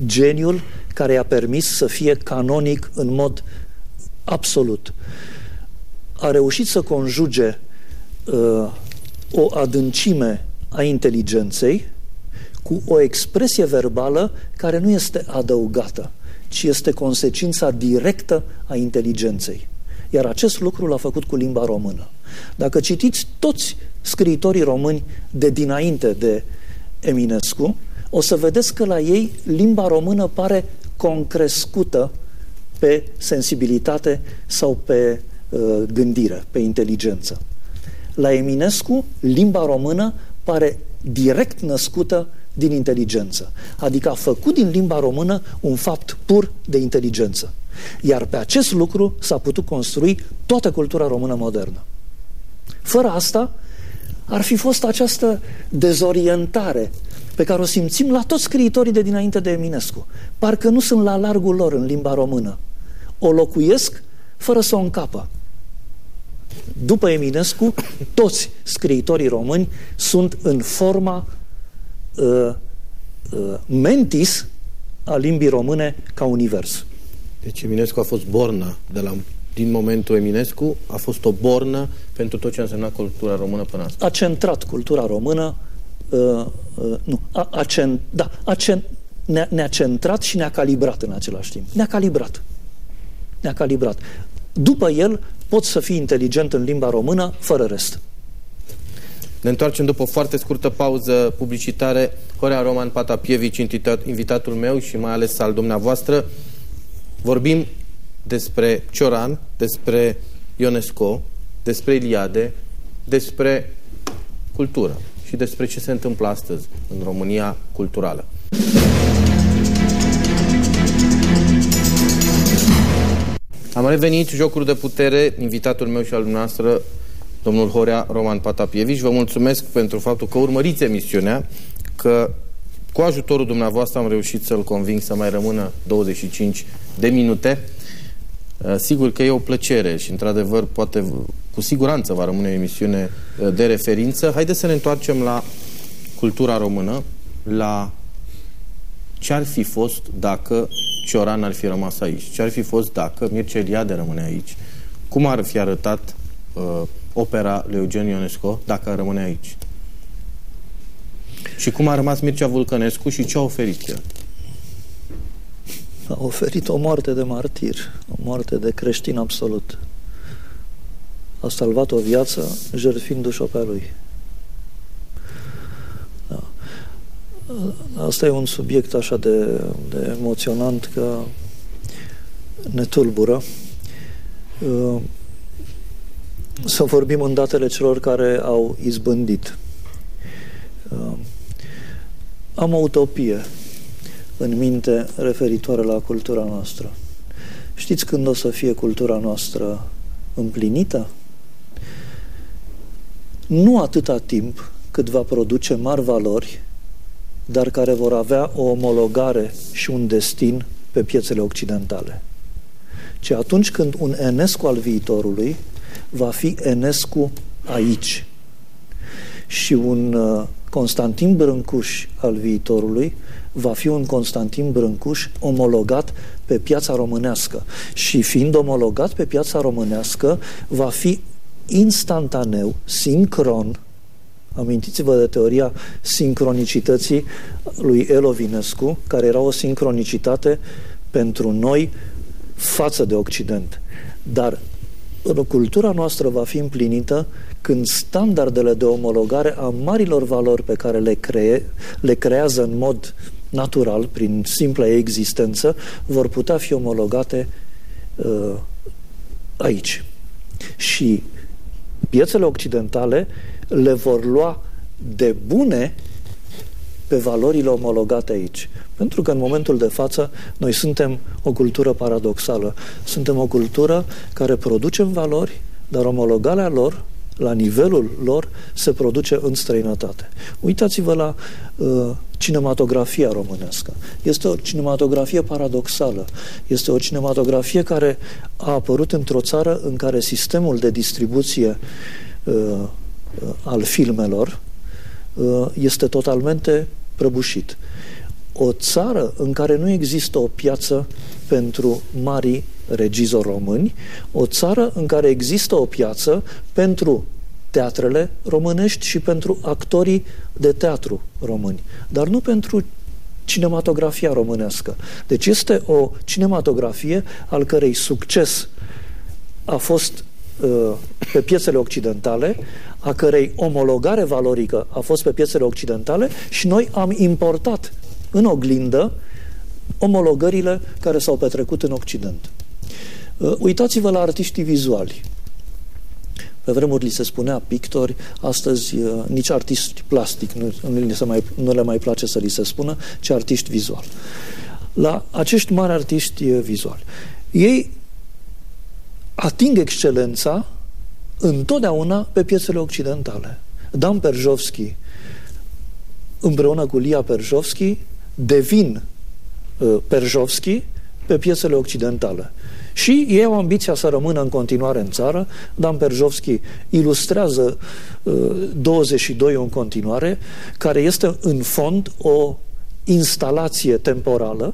geniul care i-a permis să fie canonic în mod absolut. A reușit să conjuge uh, o adâncime a inteligenței cu o expresie verbală care nu este adăugată, ci este consecința directă a inteligenței. Iar acest lucru l-a făcut cu limba română. Dacă citiți toți scriitorii români de dinainte de Eminescu, o să vedeți că la ei limba română pare concrescută pe sensibilitate sau pe uh, gândire, pe inteligență. La Eminescu, limba română pare direct născută din inteligență. Adică a făcut din limba română un fapt pur de inteligență. Iar pe acest lucru s-a putut construi toată cultura română modernă. Fără asta, ar fi fost această dezorientare pe care o simțim la toți scriitorii de dinainte de Eminescu. Parcă nu sunt la largul lor în limba română. O locuiesc fără să o încapă. După Eminescu, toți scriitorii români sunt în forma uh, uh, mentis a limbii române ca univers. Deci Eminescu a fost bornă de la, din momentul Eminescu, a fost o bornă pentru tot ce a însemnat cultura română până astăzi. A centrat cultura română, uh, uh, nu, a, a, cent, da, a cent, ne-a, ne centrat și ne-a calibrat în același timp. Ne-a calibrat. Ne-a calibrat. După el, poți să fii inteligent în limba română, fără rest. Ne întoarcem după o foarte scurtă pauză publicitare. Horea Roman Patapievici, invitatul meu și mai ales al dumneavoastră. Vorbim despre Cioran, despre Ionesco, despre Iliade, despre cultură și despre ce se întâmplă astăzi în România culturală. Am revenit, jocuri de putere, invitatul meu și al dumneavoastră, domnul Horea Roman Patapievici. Vă mulțumesc pentru faptul că urmăriți emisiunea, că cu ajutorul dumneavoastră am reușit să-l conving să mai rămână 25 de minute. Uh, sigur că e o plăcere și, într-adevăr, poate cu siguranță va rămâne o emisiune uh, de referință. Haideți să ne întoarcem la cultura română, la ce ar fi fost dacă Cioran ar fi rămas aici? Ce ar fi fost dacă Mircea Eliade rămâne aici? Cum ar fi arătat uh, opera lui Eugen Ionesco dacă ar rămâne aici? Și cum a rămas Mircea Vulcănescu și ce a oferit el? A oferit o moarte de martir, o moarte de creștin absolut. A salvat o viață jertfindu-și-o pe lui. Da. Asta e un subiect așa de, de emoționant că ne tulbură. Uh, să vorbim în datele celor care au izbândit. Uh, am o utopie în minte referitoare la cultura noastră. Știți când o să fie cultura noastră împlinită? Nu atâta timp cât va produce mari valori, dar care vor avea o omologare și un destin pe piețele occidentale. Ci atunci când un Enescu al viitorului va fi Enescu aici și un uh, Constantin Brâncuș al viitorului va fi un Constantin Brâncuș omologat pe piața românească. Și fiind omologat pe piața românească, va fi instantaneu, sincron, amintiți-vă de teoria sincronicității lui Elovinescu, care era o sincronicitate pentru noi față de Occident. Dar cultura noastră va fi împlinită când standardele de omologare a marilor valori pe care le, cree, le creează în mod natural, prin simpla existență, vor putea fi omologate uh, aici. Și piețele occidentale le vor lua de bune pe valorile omologate aici. Pentru că în momentul de față noi suntem o cultură paradoxală. Suntem o cultură care producem valori, dar omologarea lor la nivelul lor se produce în străinătate. Uitați-vă la uh, cinematografia românească. Este o cinematografie paradoxală. Este o cinematografie care a apărut într-o țară în care sistemul de distribuție uh, uh al filmelor uh, este totalmente prăbușit. O țară în care nu există o piață pentru mari regizori români, o țară în care există o piață pentru teatrele românești și pentru actorii de teatru români, dar nu pentru cinematografia românească. Deci este o cinematografie al cărei succes a fost uh, pe piețele occidentale, a cărei omologare valorică a fost pe piețele occidentale și noi am importat în oglindă omologările care s-au petrecut în Occident. Uh, uitați-vă la artiștii vizuali. Pe vremuri li se spunea pictori, astăzi uh, nici artiști plastic nu, nu, se mai, nu le mai place să li se spună, ci artiști vizuali. La acești mari artiști uh, vizuali. Ei ating excelența întotdeauna pe piețele occidentale. Dan Perjovski împreună cu Lia Perjovski devin uh, Perjovski pe piețele occidentale. Și ei au ambiția să rămână în continuare în țară. Dan Perjovski ilustrează uh, 22 în continuare, care este în fond o instalație temporală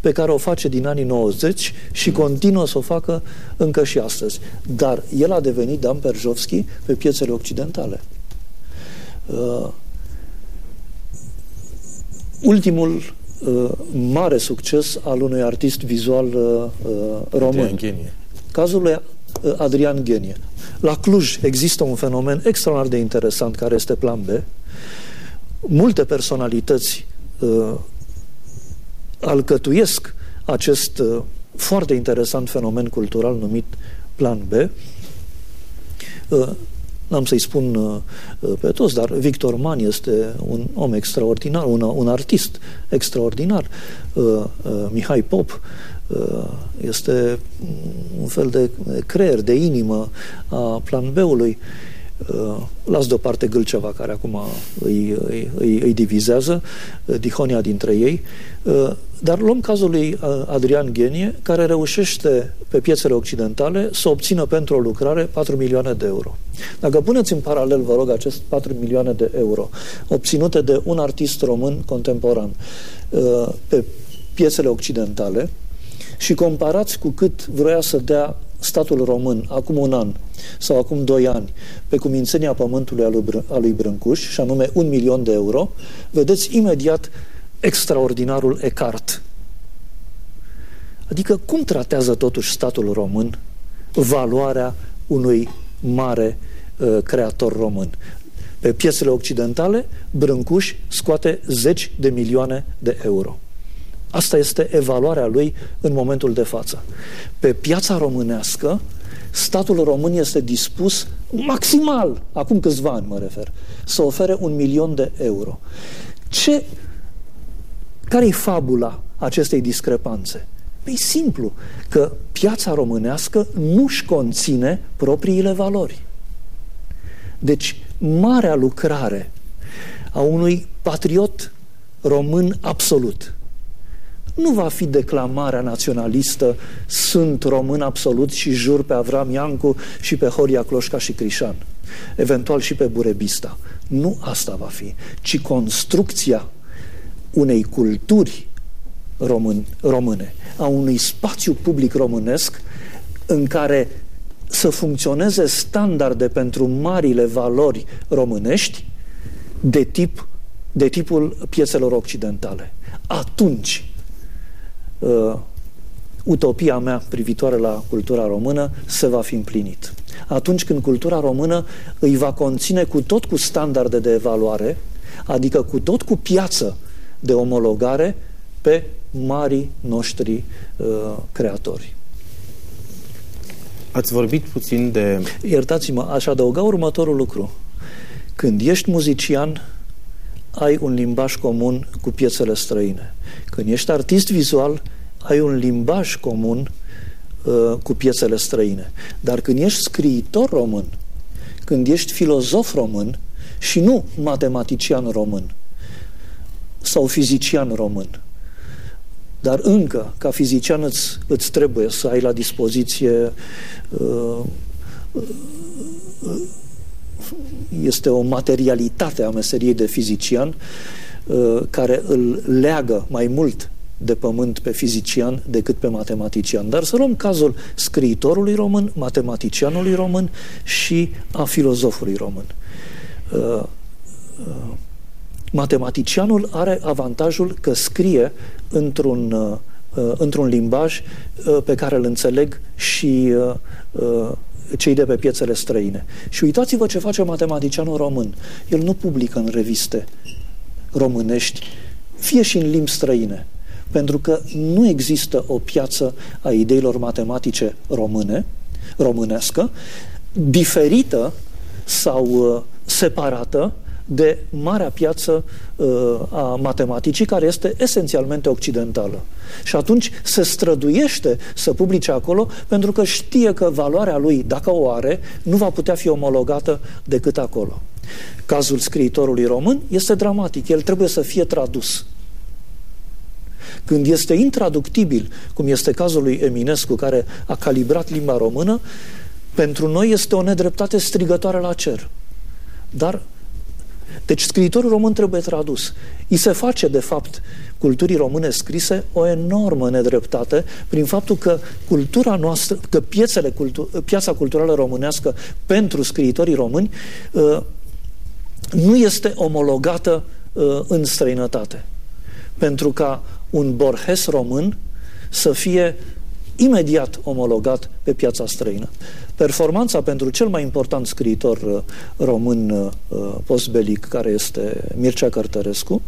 pe care o face din anii 90 și continuă să o facă încă și astăzi. Dar el a devenit Dan Perjovski pe piețele occidentale. Uh, ultimul uh, mare succes al unui artist vizual uh, uh român. Cazul lui uh, Adrian Ghenie. La Cluj există un fenomen extraordinar de interesant care este plan B. Multe personalități uh, alcătuiesc acest uh, foarte interesant fenomen cultural numit plan B. Uh, n-am să-i spun uh, uh, pe toți, dar Victor Man este un om extraordinar, un, un artist extraordinar. Uh, Mihai Pop este un fel de creier, de inimă a plan B-ului. Las deoparte Gâlceva, care acum îi, îi, îi, îi divizează, dihonia dintre ei, dar luăm cazul lui Adrian Ghenie, care reușește pe piețele occidentale să obțină pentru o lucrare 4 milioane de euro. Dacă puneți în paralel, vă rog, acest 4 milioane de euro obținute de un artist român contemporan pe piețele occidentale și comparați cu cât vroia să dea statul român acum un an sau acum doi ani pe cumințenia pământului al lui Brâncuș, și anume un milion de euro, vedeți imediat extraordinarul Ecart. Adică cum tratează totuși statul român valoarea unui mare uh, creator român? Pe piețele occidentale, Brâncuș scoate zeci de milioane de euro. Asta este evaluarea lui în momentul de față. Pe piața românească, statul român este dispus maximal, acum câțiva ani mă refer, să ofere un milion de euro. Ce care e fabula acestei discrepanțe? Păi simplu, că piața românească nu-și conține propriile valori. Deci, marea lucrare a unui patriot român absolut nu va fi declamarea naționalistă sunt român absolut și jur pe Avram Iancu și pe Horia Cloșca și Crișan, eventual și pe Burebista. Nu asta va fi, ci construcția unei culturi român, române, a unui spațiu public românesc în care să funcționeze standarde pentru marile valori românești de, tip, de tipul piețelor occidentale. Atunci, uh, utopia mea privitoare la cultura română se va fi împlinit. Atunci când cultura română îi va conține cu tot cu standarde de evaluare, adică cu tot cu piață de omologare pe marii noștri uh, creatori. Ați vorbit puțin de... Iertați-mă, aș adăuga următorul lucru. Când ești muzician, ai un limbaj comun cu piețele străine. Când ești artist vizual, ai un limbaj comun uh, cu piețele străine. Dar când ești scriitor român, când ești filozof român și nu matematician român, sau fizician român. Dar încă, ca fizician, îți, îți trebuie să ai la dispoziție uh, uh, este o materialitate a meseriei de fizician uh, care îl leagă mai mult de pământ pe fizician decât pe matematician. Dar să luăm cazul scriitorului român, matematicianului român și a filozofului român. Uh, uh, matematicianul are avantajul că scrie într-un, uh, uh, într-un limbaj uh, pe care îl înțeleg și cei de pe piețele străine. Și uitați-vă ce face matematicianul român. El nu publică în reviste românești, fie și în limbi străine, pentru că nu există o piață a ideilor matematice române, românească, diferită sau separată de marea piață uh, a matematicii, care este esențialmente occidentală. Și atunci se străduiește să publice acolo pentru că știe că valoarea lui, dacă o are, nu va putea fi omologată decât acolo. Cazul scriitorului român este dramatic, el trebuie să fie tradus. Când este intraductibil, cum este cazul lui Eminescu, care a calibrat limba română, pentru noi este o nedreptate strigătoare la cer. Dar deci scriitorul român trebuie tradus. I se face, de fapt, culturii române scrise o enormă nedreptate prin faptul că cultura noastră, că piețele cultu- piața culturală românească pentru scriitorii români uh, nu este omologată uh, în străinătate. Pentru ca un Borges român să fie imediat omologat pe piața străină. Performanța pentru cel mai important scriitor uh, român uh, postbelic, care este Mircea Cărtărescu,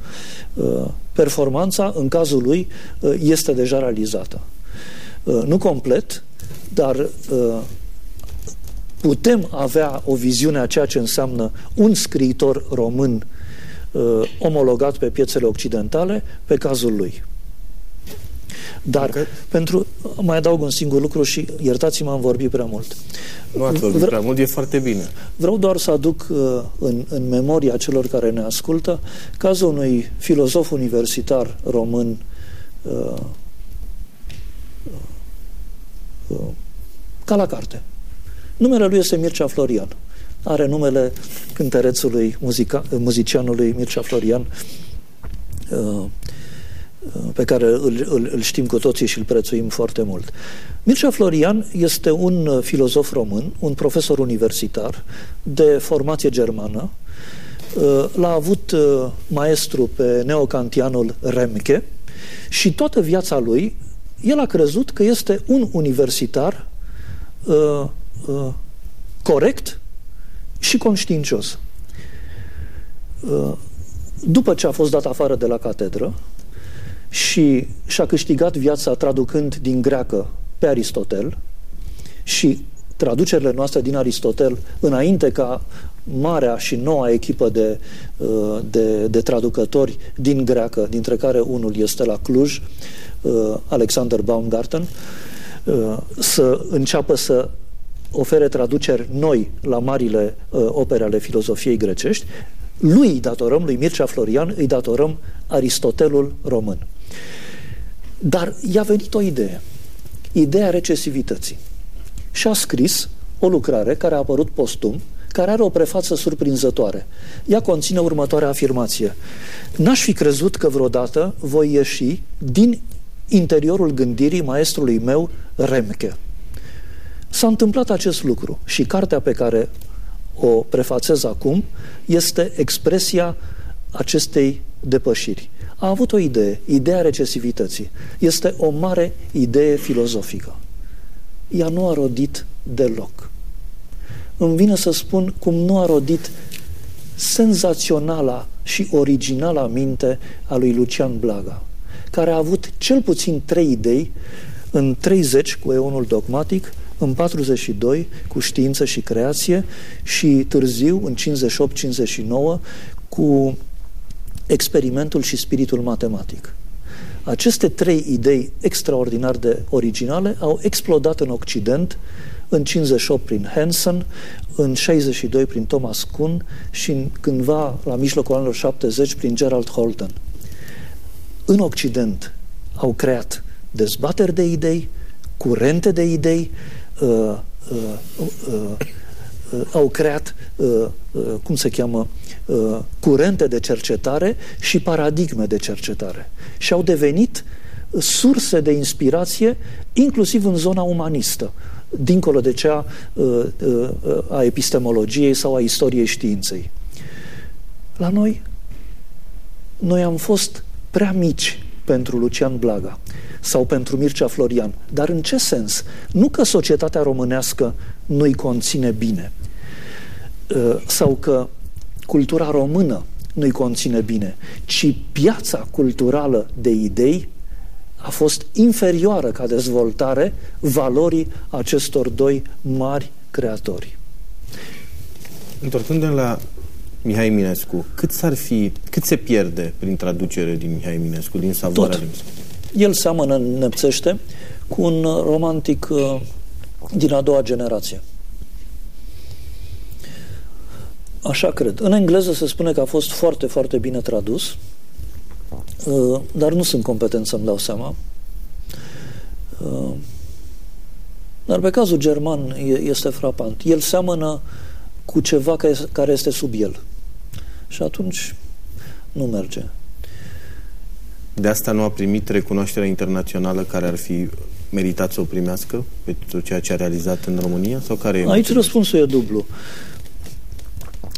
uh, performanța, în cazul lui, uh, este deja realizată. Uh, nu complet, dar uh, putem avea o viziune a ceea ce înseamnă un scriitor român omologat pe piețele occidentale pe cazul lui. Dar okay. pentru, mai adaug un singur lucru și iertați-mă, am vorbit prea mult. Nu ați vorbit Vre- prea mult, e foarte bine. Vreau doar să aduc uh, în, în memoria celor care ne ascultă cazul unui filozof universitar român uh, uh, ca la carte. Numele lui este Mircea Florian. Are numele cântărețului, muzica, muzicianului Mircea Florian. Uh, pe care îl, îl, îl știm cu toții și îl prețuim foarte mult. Mircea Florian este un filozof român, un profesor universitar de formație germană. L-a avut uh, maestru pe neocantianul Remke și toată viața lui el a crezut că este un universitar uh, uh, corect și conștiincios. Uh, după ce a fost dat afară de la catedră, și și-a câștigat viața traducând din greacă pe Aristotel și traducerile noastre din Aristotel, înainte ca marea și noua echipă de, uh, de, de traducători din greacă, dintre care unul este la Cluj, uh, Alexander Baumgarten, uh, să înceapă să ofere traduceri noi la marile opere ale filozofiei grecești, lui îi datorăm, lui Mircea Florian, îi datorăm Aristotelul român. Dar i-a venit o idee, ideea recesivității. Și a scris o lucrare care a apărut postum, care are o prefață surprinzătoare. Ea conține următoarea afirmație. N-aș fi crezut că vreodată voi ieși din interiorul gândirii maestrului meu, Remke. S-a întâmplat acest lucru și cartea pe care o prefațez acum este expresia acestei depășiri a avut o idee, ideea recesivității. Este o mare idee filozofică. Ea nu a rodit deloc. Îmi vine să spun cum nu a rodit senzaționala și originala minte a lui Lucian Blaga, care a avut cel puțin trei idei în 30 cu eonul dogmatic, în 42 cu știință și creație și târziu în 58-59 cu experimentul și spiritul matematic. Aceste trei idei extraordinar de originale au explodat în Occident în 58 prin Hansen, în 62 prin Thomas Kuhn și în, cândva la mijlocul anilor 70 prin Gerald Holden. În Occident au creat dezbateri de idei, curente de idei, uh, uh, uh, uh, au creat, uh, uh, cum se cheamă, uh, curente de cercetare și paradigme de cercetare. Și au devenit surse de inspirație, inclusiv în zona umanistă, dincolo de cea uh, uh, a epistemologiei sau a istoriei științei. La noi, noi am fost prea mici pentru Lucian Blaga sau pentru Mircea Florian. Dar în ce sens? Nu că societatea românească nu-i conține bine uh, sau că cultura română nu-i conține bine, ci piața culturală de idei a fost inferioară ca dezvoltare valorii acestor doi mari creatori. Întorcându-ne la Mihai Minescu, cât s-ar fi, cât se pierde prin traducere din Mihai Minescu, din savoarea Tot. El seamănă, nepțește, cu un romantic uh, din a doua generație. Așa cred. În engleză se spune că a fost foarte, foarte bine tradus, uh, dar nu sunt competent să-mi dau seama. Uh, dar pe cazul german este frapant. El seamănă cu ceva care este sub el. Și atunci nu merge. De asta nu a primit recunoașterea internațională care ar fi meritat să o primească pentru ceea ce a realizat în România? Sau care e Aici răspunsul e dublu.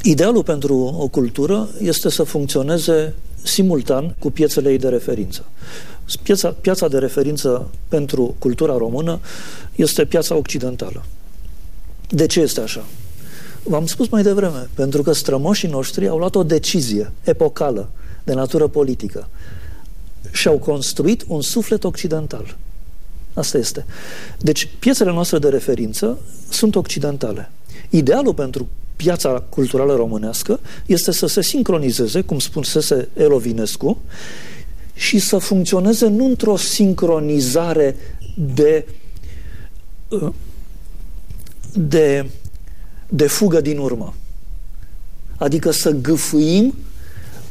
Idealul pentru o cultură este să funcționeze simultan cu piețele ei de referință. Piața, piața de referință pentru cultura română este piața occidentală. De ce este așa? V-am spus mai devreme, pentru că strămoșii noștri au luat o decizie epocală de natură politică și au construit un suflet occidental. Asta este. Deci, piețele noastre de referință sunt occidentale. Idealul pentru piața culturală românească este să se sincronizeze, cum spunsese Elovinescu, și să funcționeze nu într-o sincronizare de de, de fugă din urmă. Adică să gâfâim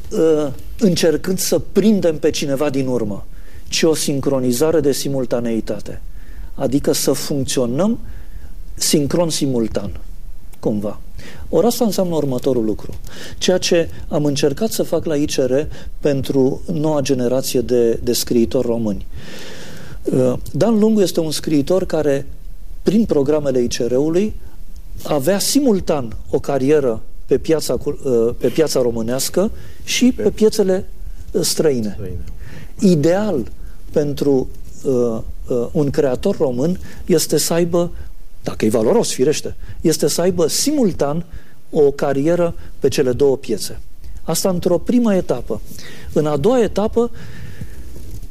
uh, încercând să prindem pe cineva din urmă, ci o sincronizare de simultaneitate. Adică să funcționăm sincron simultan, cumva. Ori asta înseamnă următorul lucru. Ceea ce am încercat să fac la ICR pentru noua generație de, de scriitori români. Uh, Dan Lungu este un scriitor care, prin programele ICR-ului, avea simultan o carieră pe piața, uh, pe piața românească și pe, pe piețele uh, străine. străine. Ideal pentru uh, uh, un creator român este să aibă, dacă e valoros, firește, este să aibă simultan o carieră pe cele două piețe. Asta într-o primă etapă. În a doua etapă,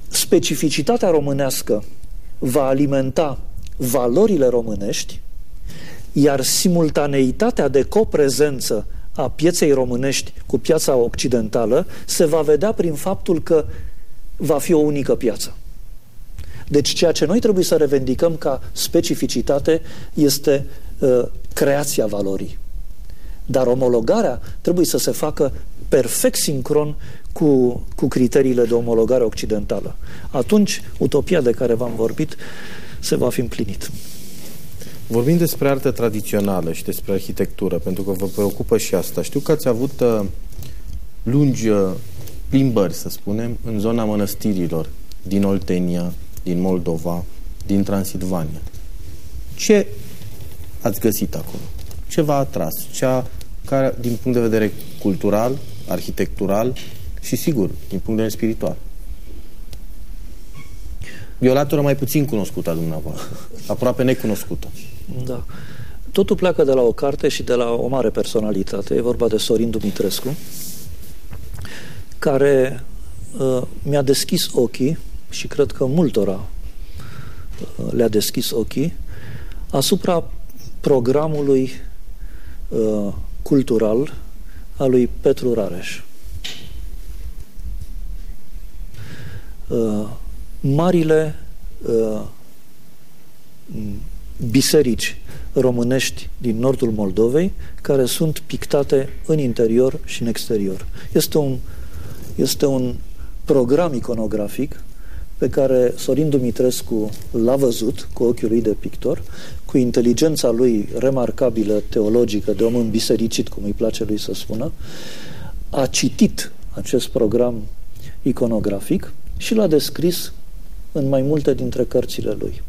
specificitatea românească va alimenta valorile românești, iar simultaneitatea de coprezență a pieței românești cu piața occidentală se va vedea prin faptul că va fi o unică piață. Deci ceea ce noi trebuie să revendicăm ca specificitate este uh, creația valorii. Dar omologarea trebuie să se facă perfect sincron cu, cu criteriile de omologare occidentală. Atunci, utopia de care v-am vorbit se va fi împlinit. Vorbim despre artă tradițională și despre arhitectură, pentru că vă preocupă și asta. Știu că ați avut uh, lungi uh, plimbări, să spunem, în zona mănăstirilor din Oltenia, din Moldova, din Transilvania. Ce ați găsit acolo? Ce v-a atras? Cea care, din punct de vedere cultural, arhitectural și, sigur, din punct de vedere spiritual? E o latură mai puțin cunoscută a dumneavoastră, aproape necunoscută. Da. Totul pleacă de la o carte și de la o mare personalitate. E vorba de Sorin Dumitrescu, care uh, mi-a deschis ochii și cred că multora uh, le-a deschis ochii asupra programului uh, cultural al lui Petru Rareș. Uh, marile uh, biserici românești din nordul Moldovei, care sunt pictate în interior și în exterior. Este un, este un program iconografic pe care Sorin Dumitrescu l-a văzut cu ochiul lui de pictor, cu inteligența lui remarcabilă teologică de om îmbisericit, cum îi place lui să spună, a citit acest program iconografic și l-a descris în mai multe dintre cărțile lui.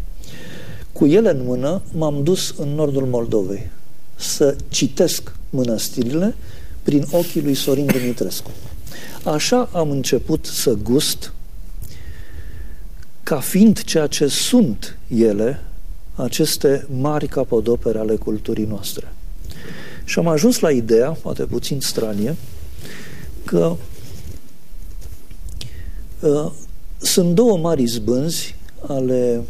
Cu ele în mână m-am dus în nordul Moldovei să citesc mănăstirile prin ochii lui Sorin Dumitrescu. Așa am început să gust ca fiind ceea ce sunt ele, aceste mari capodopere ale culturii noastre. Și am ajuns la ideea, poate puțin stranie, că uh, sunt două mari zbânzi ale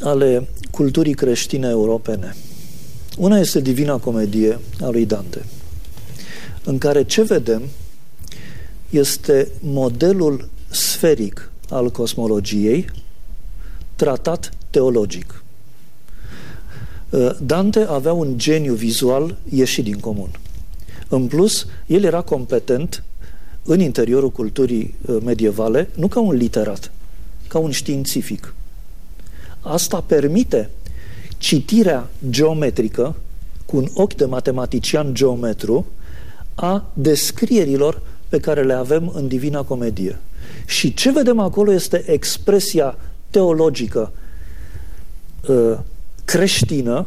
ale culturii creștine europene. Una este Divina Comedie a lui Dante, în care ce vedem este modelul sferic al cosmologiei tratat teologic. Dante avea un geniu vizual ieșit din comun. În plus, el era competent în interiorul culturii medievale, nu ca un literat, ca un științific. Asta permite citirea geometrică cu un ochi de matematician geometru a descrierilor pe care le avem în Divina Comedie. Și ce vedem acolo este expresia teologică ă, creștină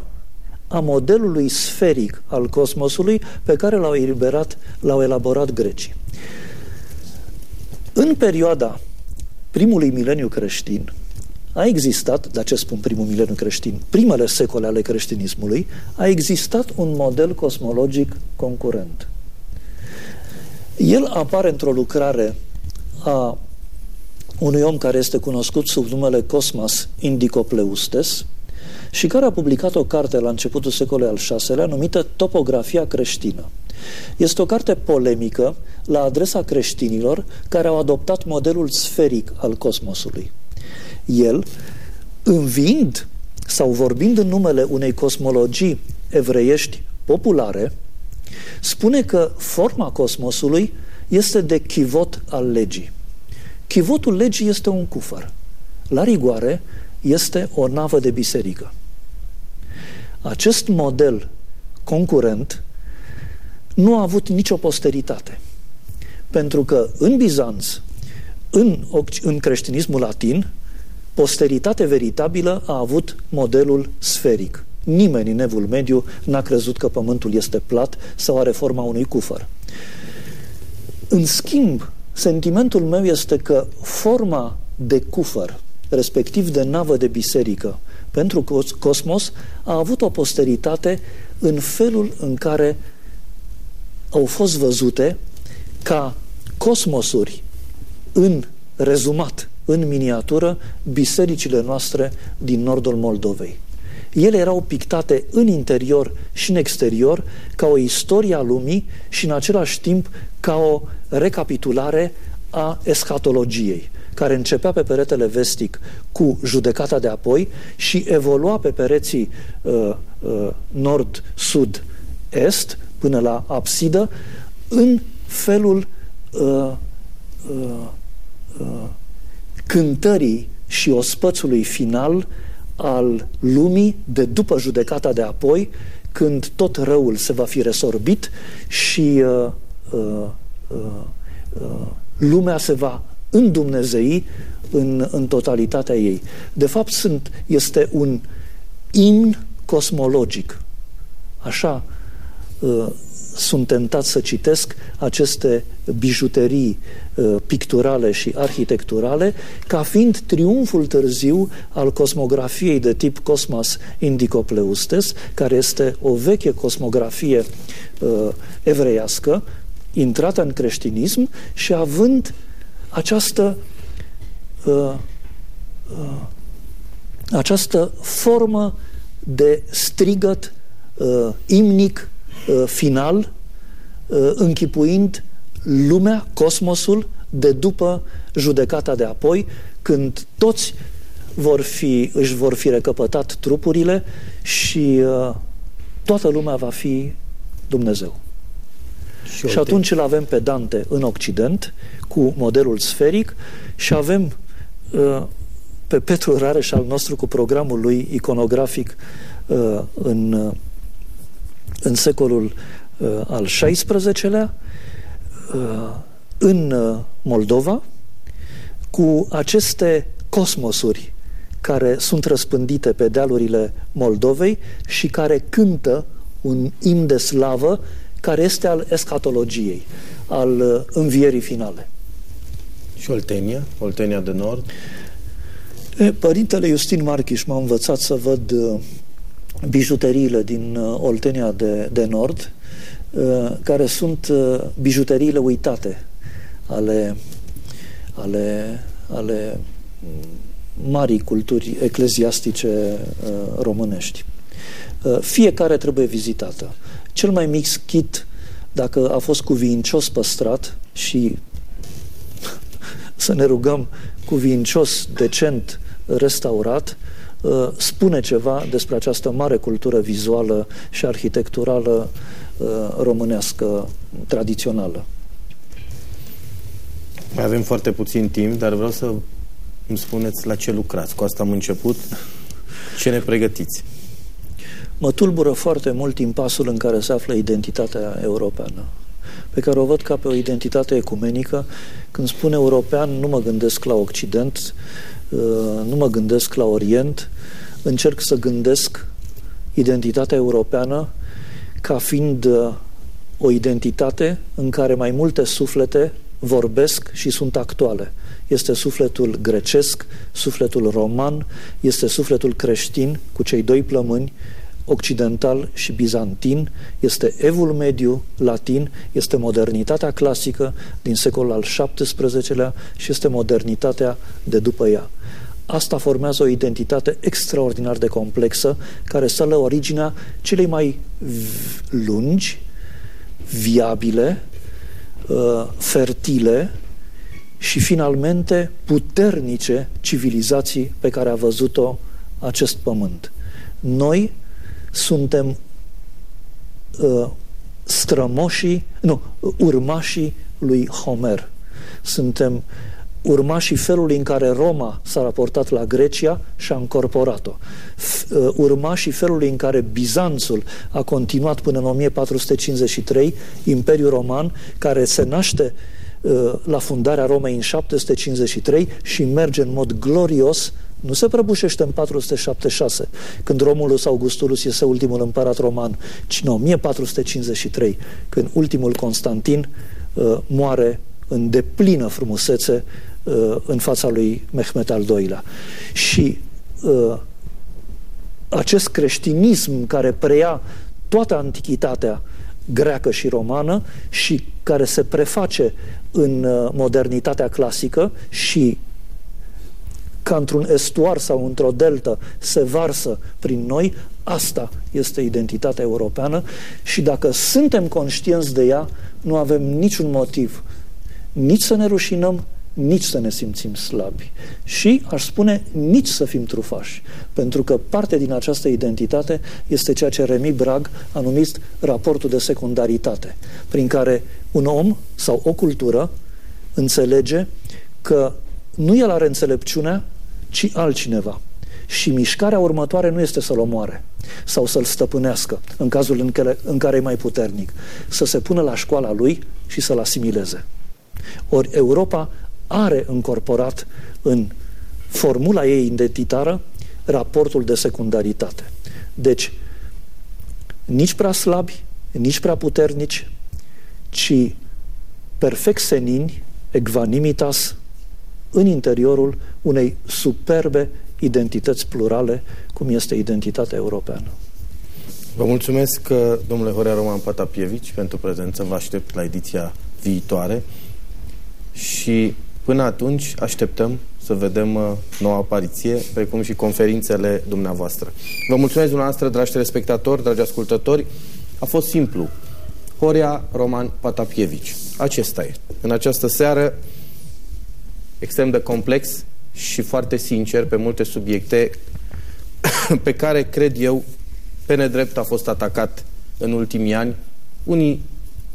a modelului sferic al cosmosului pe care l-au elaborat, l-au elaborat grecii. În perioada primului mileniu creștin, a existat, de ce spun primul mileniu creștin, primele secole ale creștinismului, a existat un model cosmologic concurent. El apare într-o lucrare a unui om care este cunoscut sub numele Cosmas Indicopleustes și care a publicat o carte la începutul secolului al VI-lea numită Topografia creștină. Este o carte polemică la adresa creștinilor care au adoptat modelul sferic al cosmosului. El, învind sau vorbind în numele unei cosmologii evreiești populare, spune că forma cosmosului este de chivot al legii. Chivotul legii este un cufăr. La rigoare este o navă de biserică. Acest model concurent nu a avut nicio posteritate. Pentru că în Bizanț, în, în creștinismul latin, posteritate veritabilă a avut modelul sferic. Nimeni în evul mediu n-a crezut că pământul este plat sau are forma unui cufăr. În schimb, sentimentul meu este că forma de cufăr, respectiv de navă de biserică, pentru cosmos, a avut o posteritate în felul în care au fost văzute ca cosmosuri în rezumat, în miniatură, bisericile noastre din nordul Moldovei. Ele erau pictate în interior și în exterior ca o istorie a lumii și în același timp ca o recapitulare a eschatologiei, care începea pe peretele vestic cu judecata de apoi și evolua pe pereții uh, uh, nord-sud-est până la absidă în felul uh, uh, uh, cântării și ospățului final al lumii de după judecata de apoi, când tot răul se va fi resorbit și uh, uh, uh, uh, lumea se va îndumnezei în, în totalitatea ei. De fapt, sunt, este un imn cosmologic. Așa uh, sunt tentat să citesc aceste bijuterii uh, picturale și arhitecturale ca fiind triumful târziu al cosmografiei de tip Cosmas Indicopleustes, care este o veche cosmografie uh, evreiască, intrată în creștinism și având această uh, uh, această formă de strigăt uh, imnic Uh, final, uh, închipuind lumea, cosmosul, de după judecata de apoi, când toți vor fi, își vor fi recăpătat trupurile și uh, toată lumea va fi Dumnezeu. Și, și atunci îl avem pe Dante în Occident, cu modelul sferic, și avem uh, pe Petru Rareș al nostru cu programul lui iconografic uh, în în secolul uh, al XVI-lea, uh, în uh, Moldova, cu aceste cosmosuri care sunt răspândite pe dealurile Moldovei și care cântă un imn de slavă care este al escatologiei, al uh, învierii finale. Și Oltenia? Oltenia de Nord? E, Părintele Justin Marchiș m-a învățat să văd uh, bijuteriile din uh, Oltenia de, de Nord, uh, care sunt uh, bijuteriile uitate ale, ale, ale marii culturi ecleziastice românești. Fiecare trebuie vizitată. Cel mai mic schit, dacă a fost cuvincios păstrat și să ne rugăm cuvincios, decent, restaurat, uh, spune ceva despre această mare cultură vizuală și arhitecturală uh, românească tradițională. Mai avem foarte puțin timp, dar vreau să îmi spuneți la ce lucrați. Cu asta am început. Ce ne pregătiți? Mă tulbură foarte mult impasul în care se află identitatea europeană, pe care o văd ca pe o identitate ecumenică. Când spun european, nu mă gândesc la Occident, uh, nu mă gândesc la Orient, încerc să gândesc identitatea europeană ca fiind uh, o identitate în care mai multe suflete vorbesc și sunt actuale. Este sufletul grecesc, sufletul roman, este sufletul creștin cu cei doi plămâni, occidental și bizantin, este evul mediu latin, este modernitatea clasică din secolul al XVII-lea și este modernitatea de după ea. Asta formează o identitate extraordinar de complexă care stă la originea celei mai lungi, viabile, uh, fertile și finalmente puternice civilizații pe care a văzut-o acest pământ. Noi suntem uh, strămoșii, nu, urmașii lui Homer. Suntem urmașii felului în care Roma s-a raportat la Grecia și a încorporat-o. Uh, urmașii felului în care Bizanțul a continuat până în 1453, Imperiul Roman, care se naște uh, la fundarea Romei în 753 și merge în mod glorios nu se prăbușește în 476, când Romulus Augustulus este ultimul împărat roman, ci în 1453, când ultimul Constantin uh, moare în deplină frumusețe uh, în fața lui Mehmet al II-lea. Și uh, acest creștinism care preia toată antichitatea greacă și romană și care se preface în uh, modernitatea clasică și ca într-un estuar sau într-o deltă se varsă prin noi, asta este identitatea europeană și dacă suntem conștienți de ea, nu avem niciun motiv nici să ne rușinăm, nici să ne simțim slabi și, aș spune, nici să fim trufași, pentru că parte din această identitate este ceea ce Remi Brag a numit raportul de secundaritate, prin care un om sau o cultură înțelege că nu el are înțelepciunea, ci altcineva. Și mișcarea următoare nu este să-l omoare sau să-l stăpânească, în cazul în care, în care e mai puternic, să se pună la școala lui și să-l asimileze. Ori Europa are încorporat în formula ei identitară raportul de secundaritate. Deci, nici prea slabi, nici prea puternici, ci perfect senini, equanimitas, în interiorul unei superbe identități plurale, cum este identitatea europeană. Vă mulțumesc, domnule Horea Roman Patapievici, pentru prezență. Vă aștept la ediția viitoare și până atunci așteptăm să vedem uh, noua apariție, precum și conferințele dumneavoastră. Vă mulțumesc dumneavoastră, dragi telespectatori, dragi ascultători. A fost simplu. Horea Roman Patapievici. Acesta e. În această seară extrem de complex și foarte sincer pe multe subiecte pe care, cred eu, pe nedrept a fost atacat în ultimii ani, unii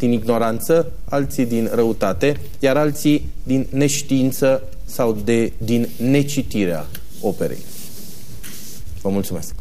din ignoranță, alții din răutate, iar alții din neștiință sau de, din necitirea operei. Vă mulțumesc!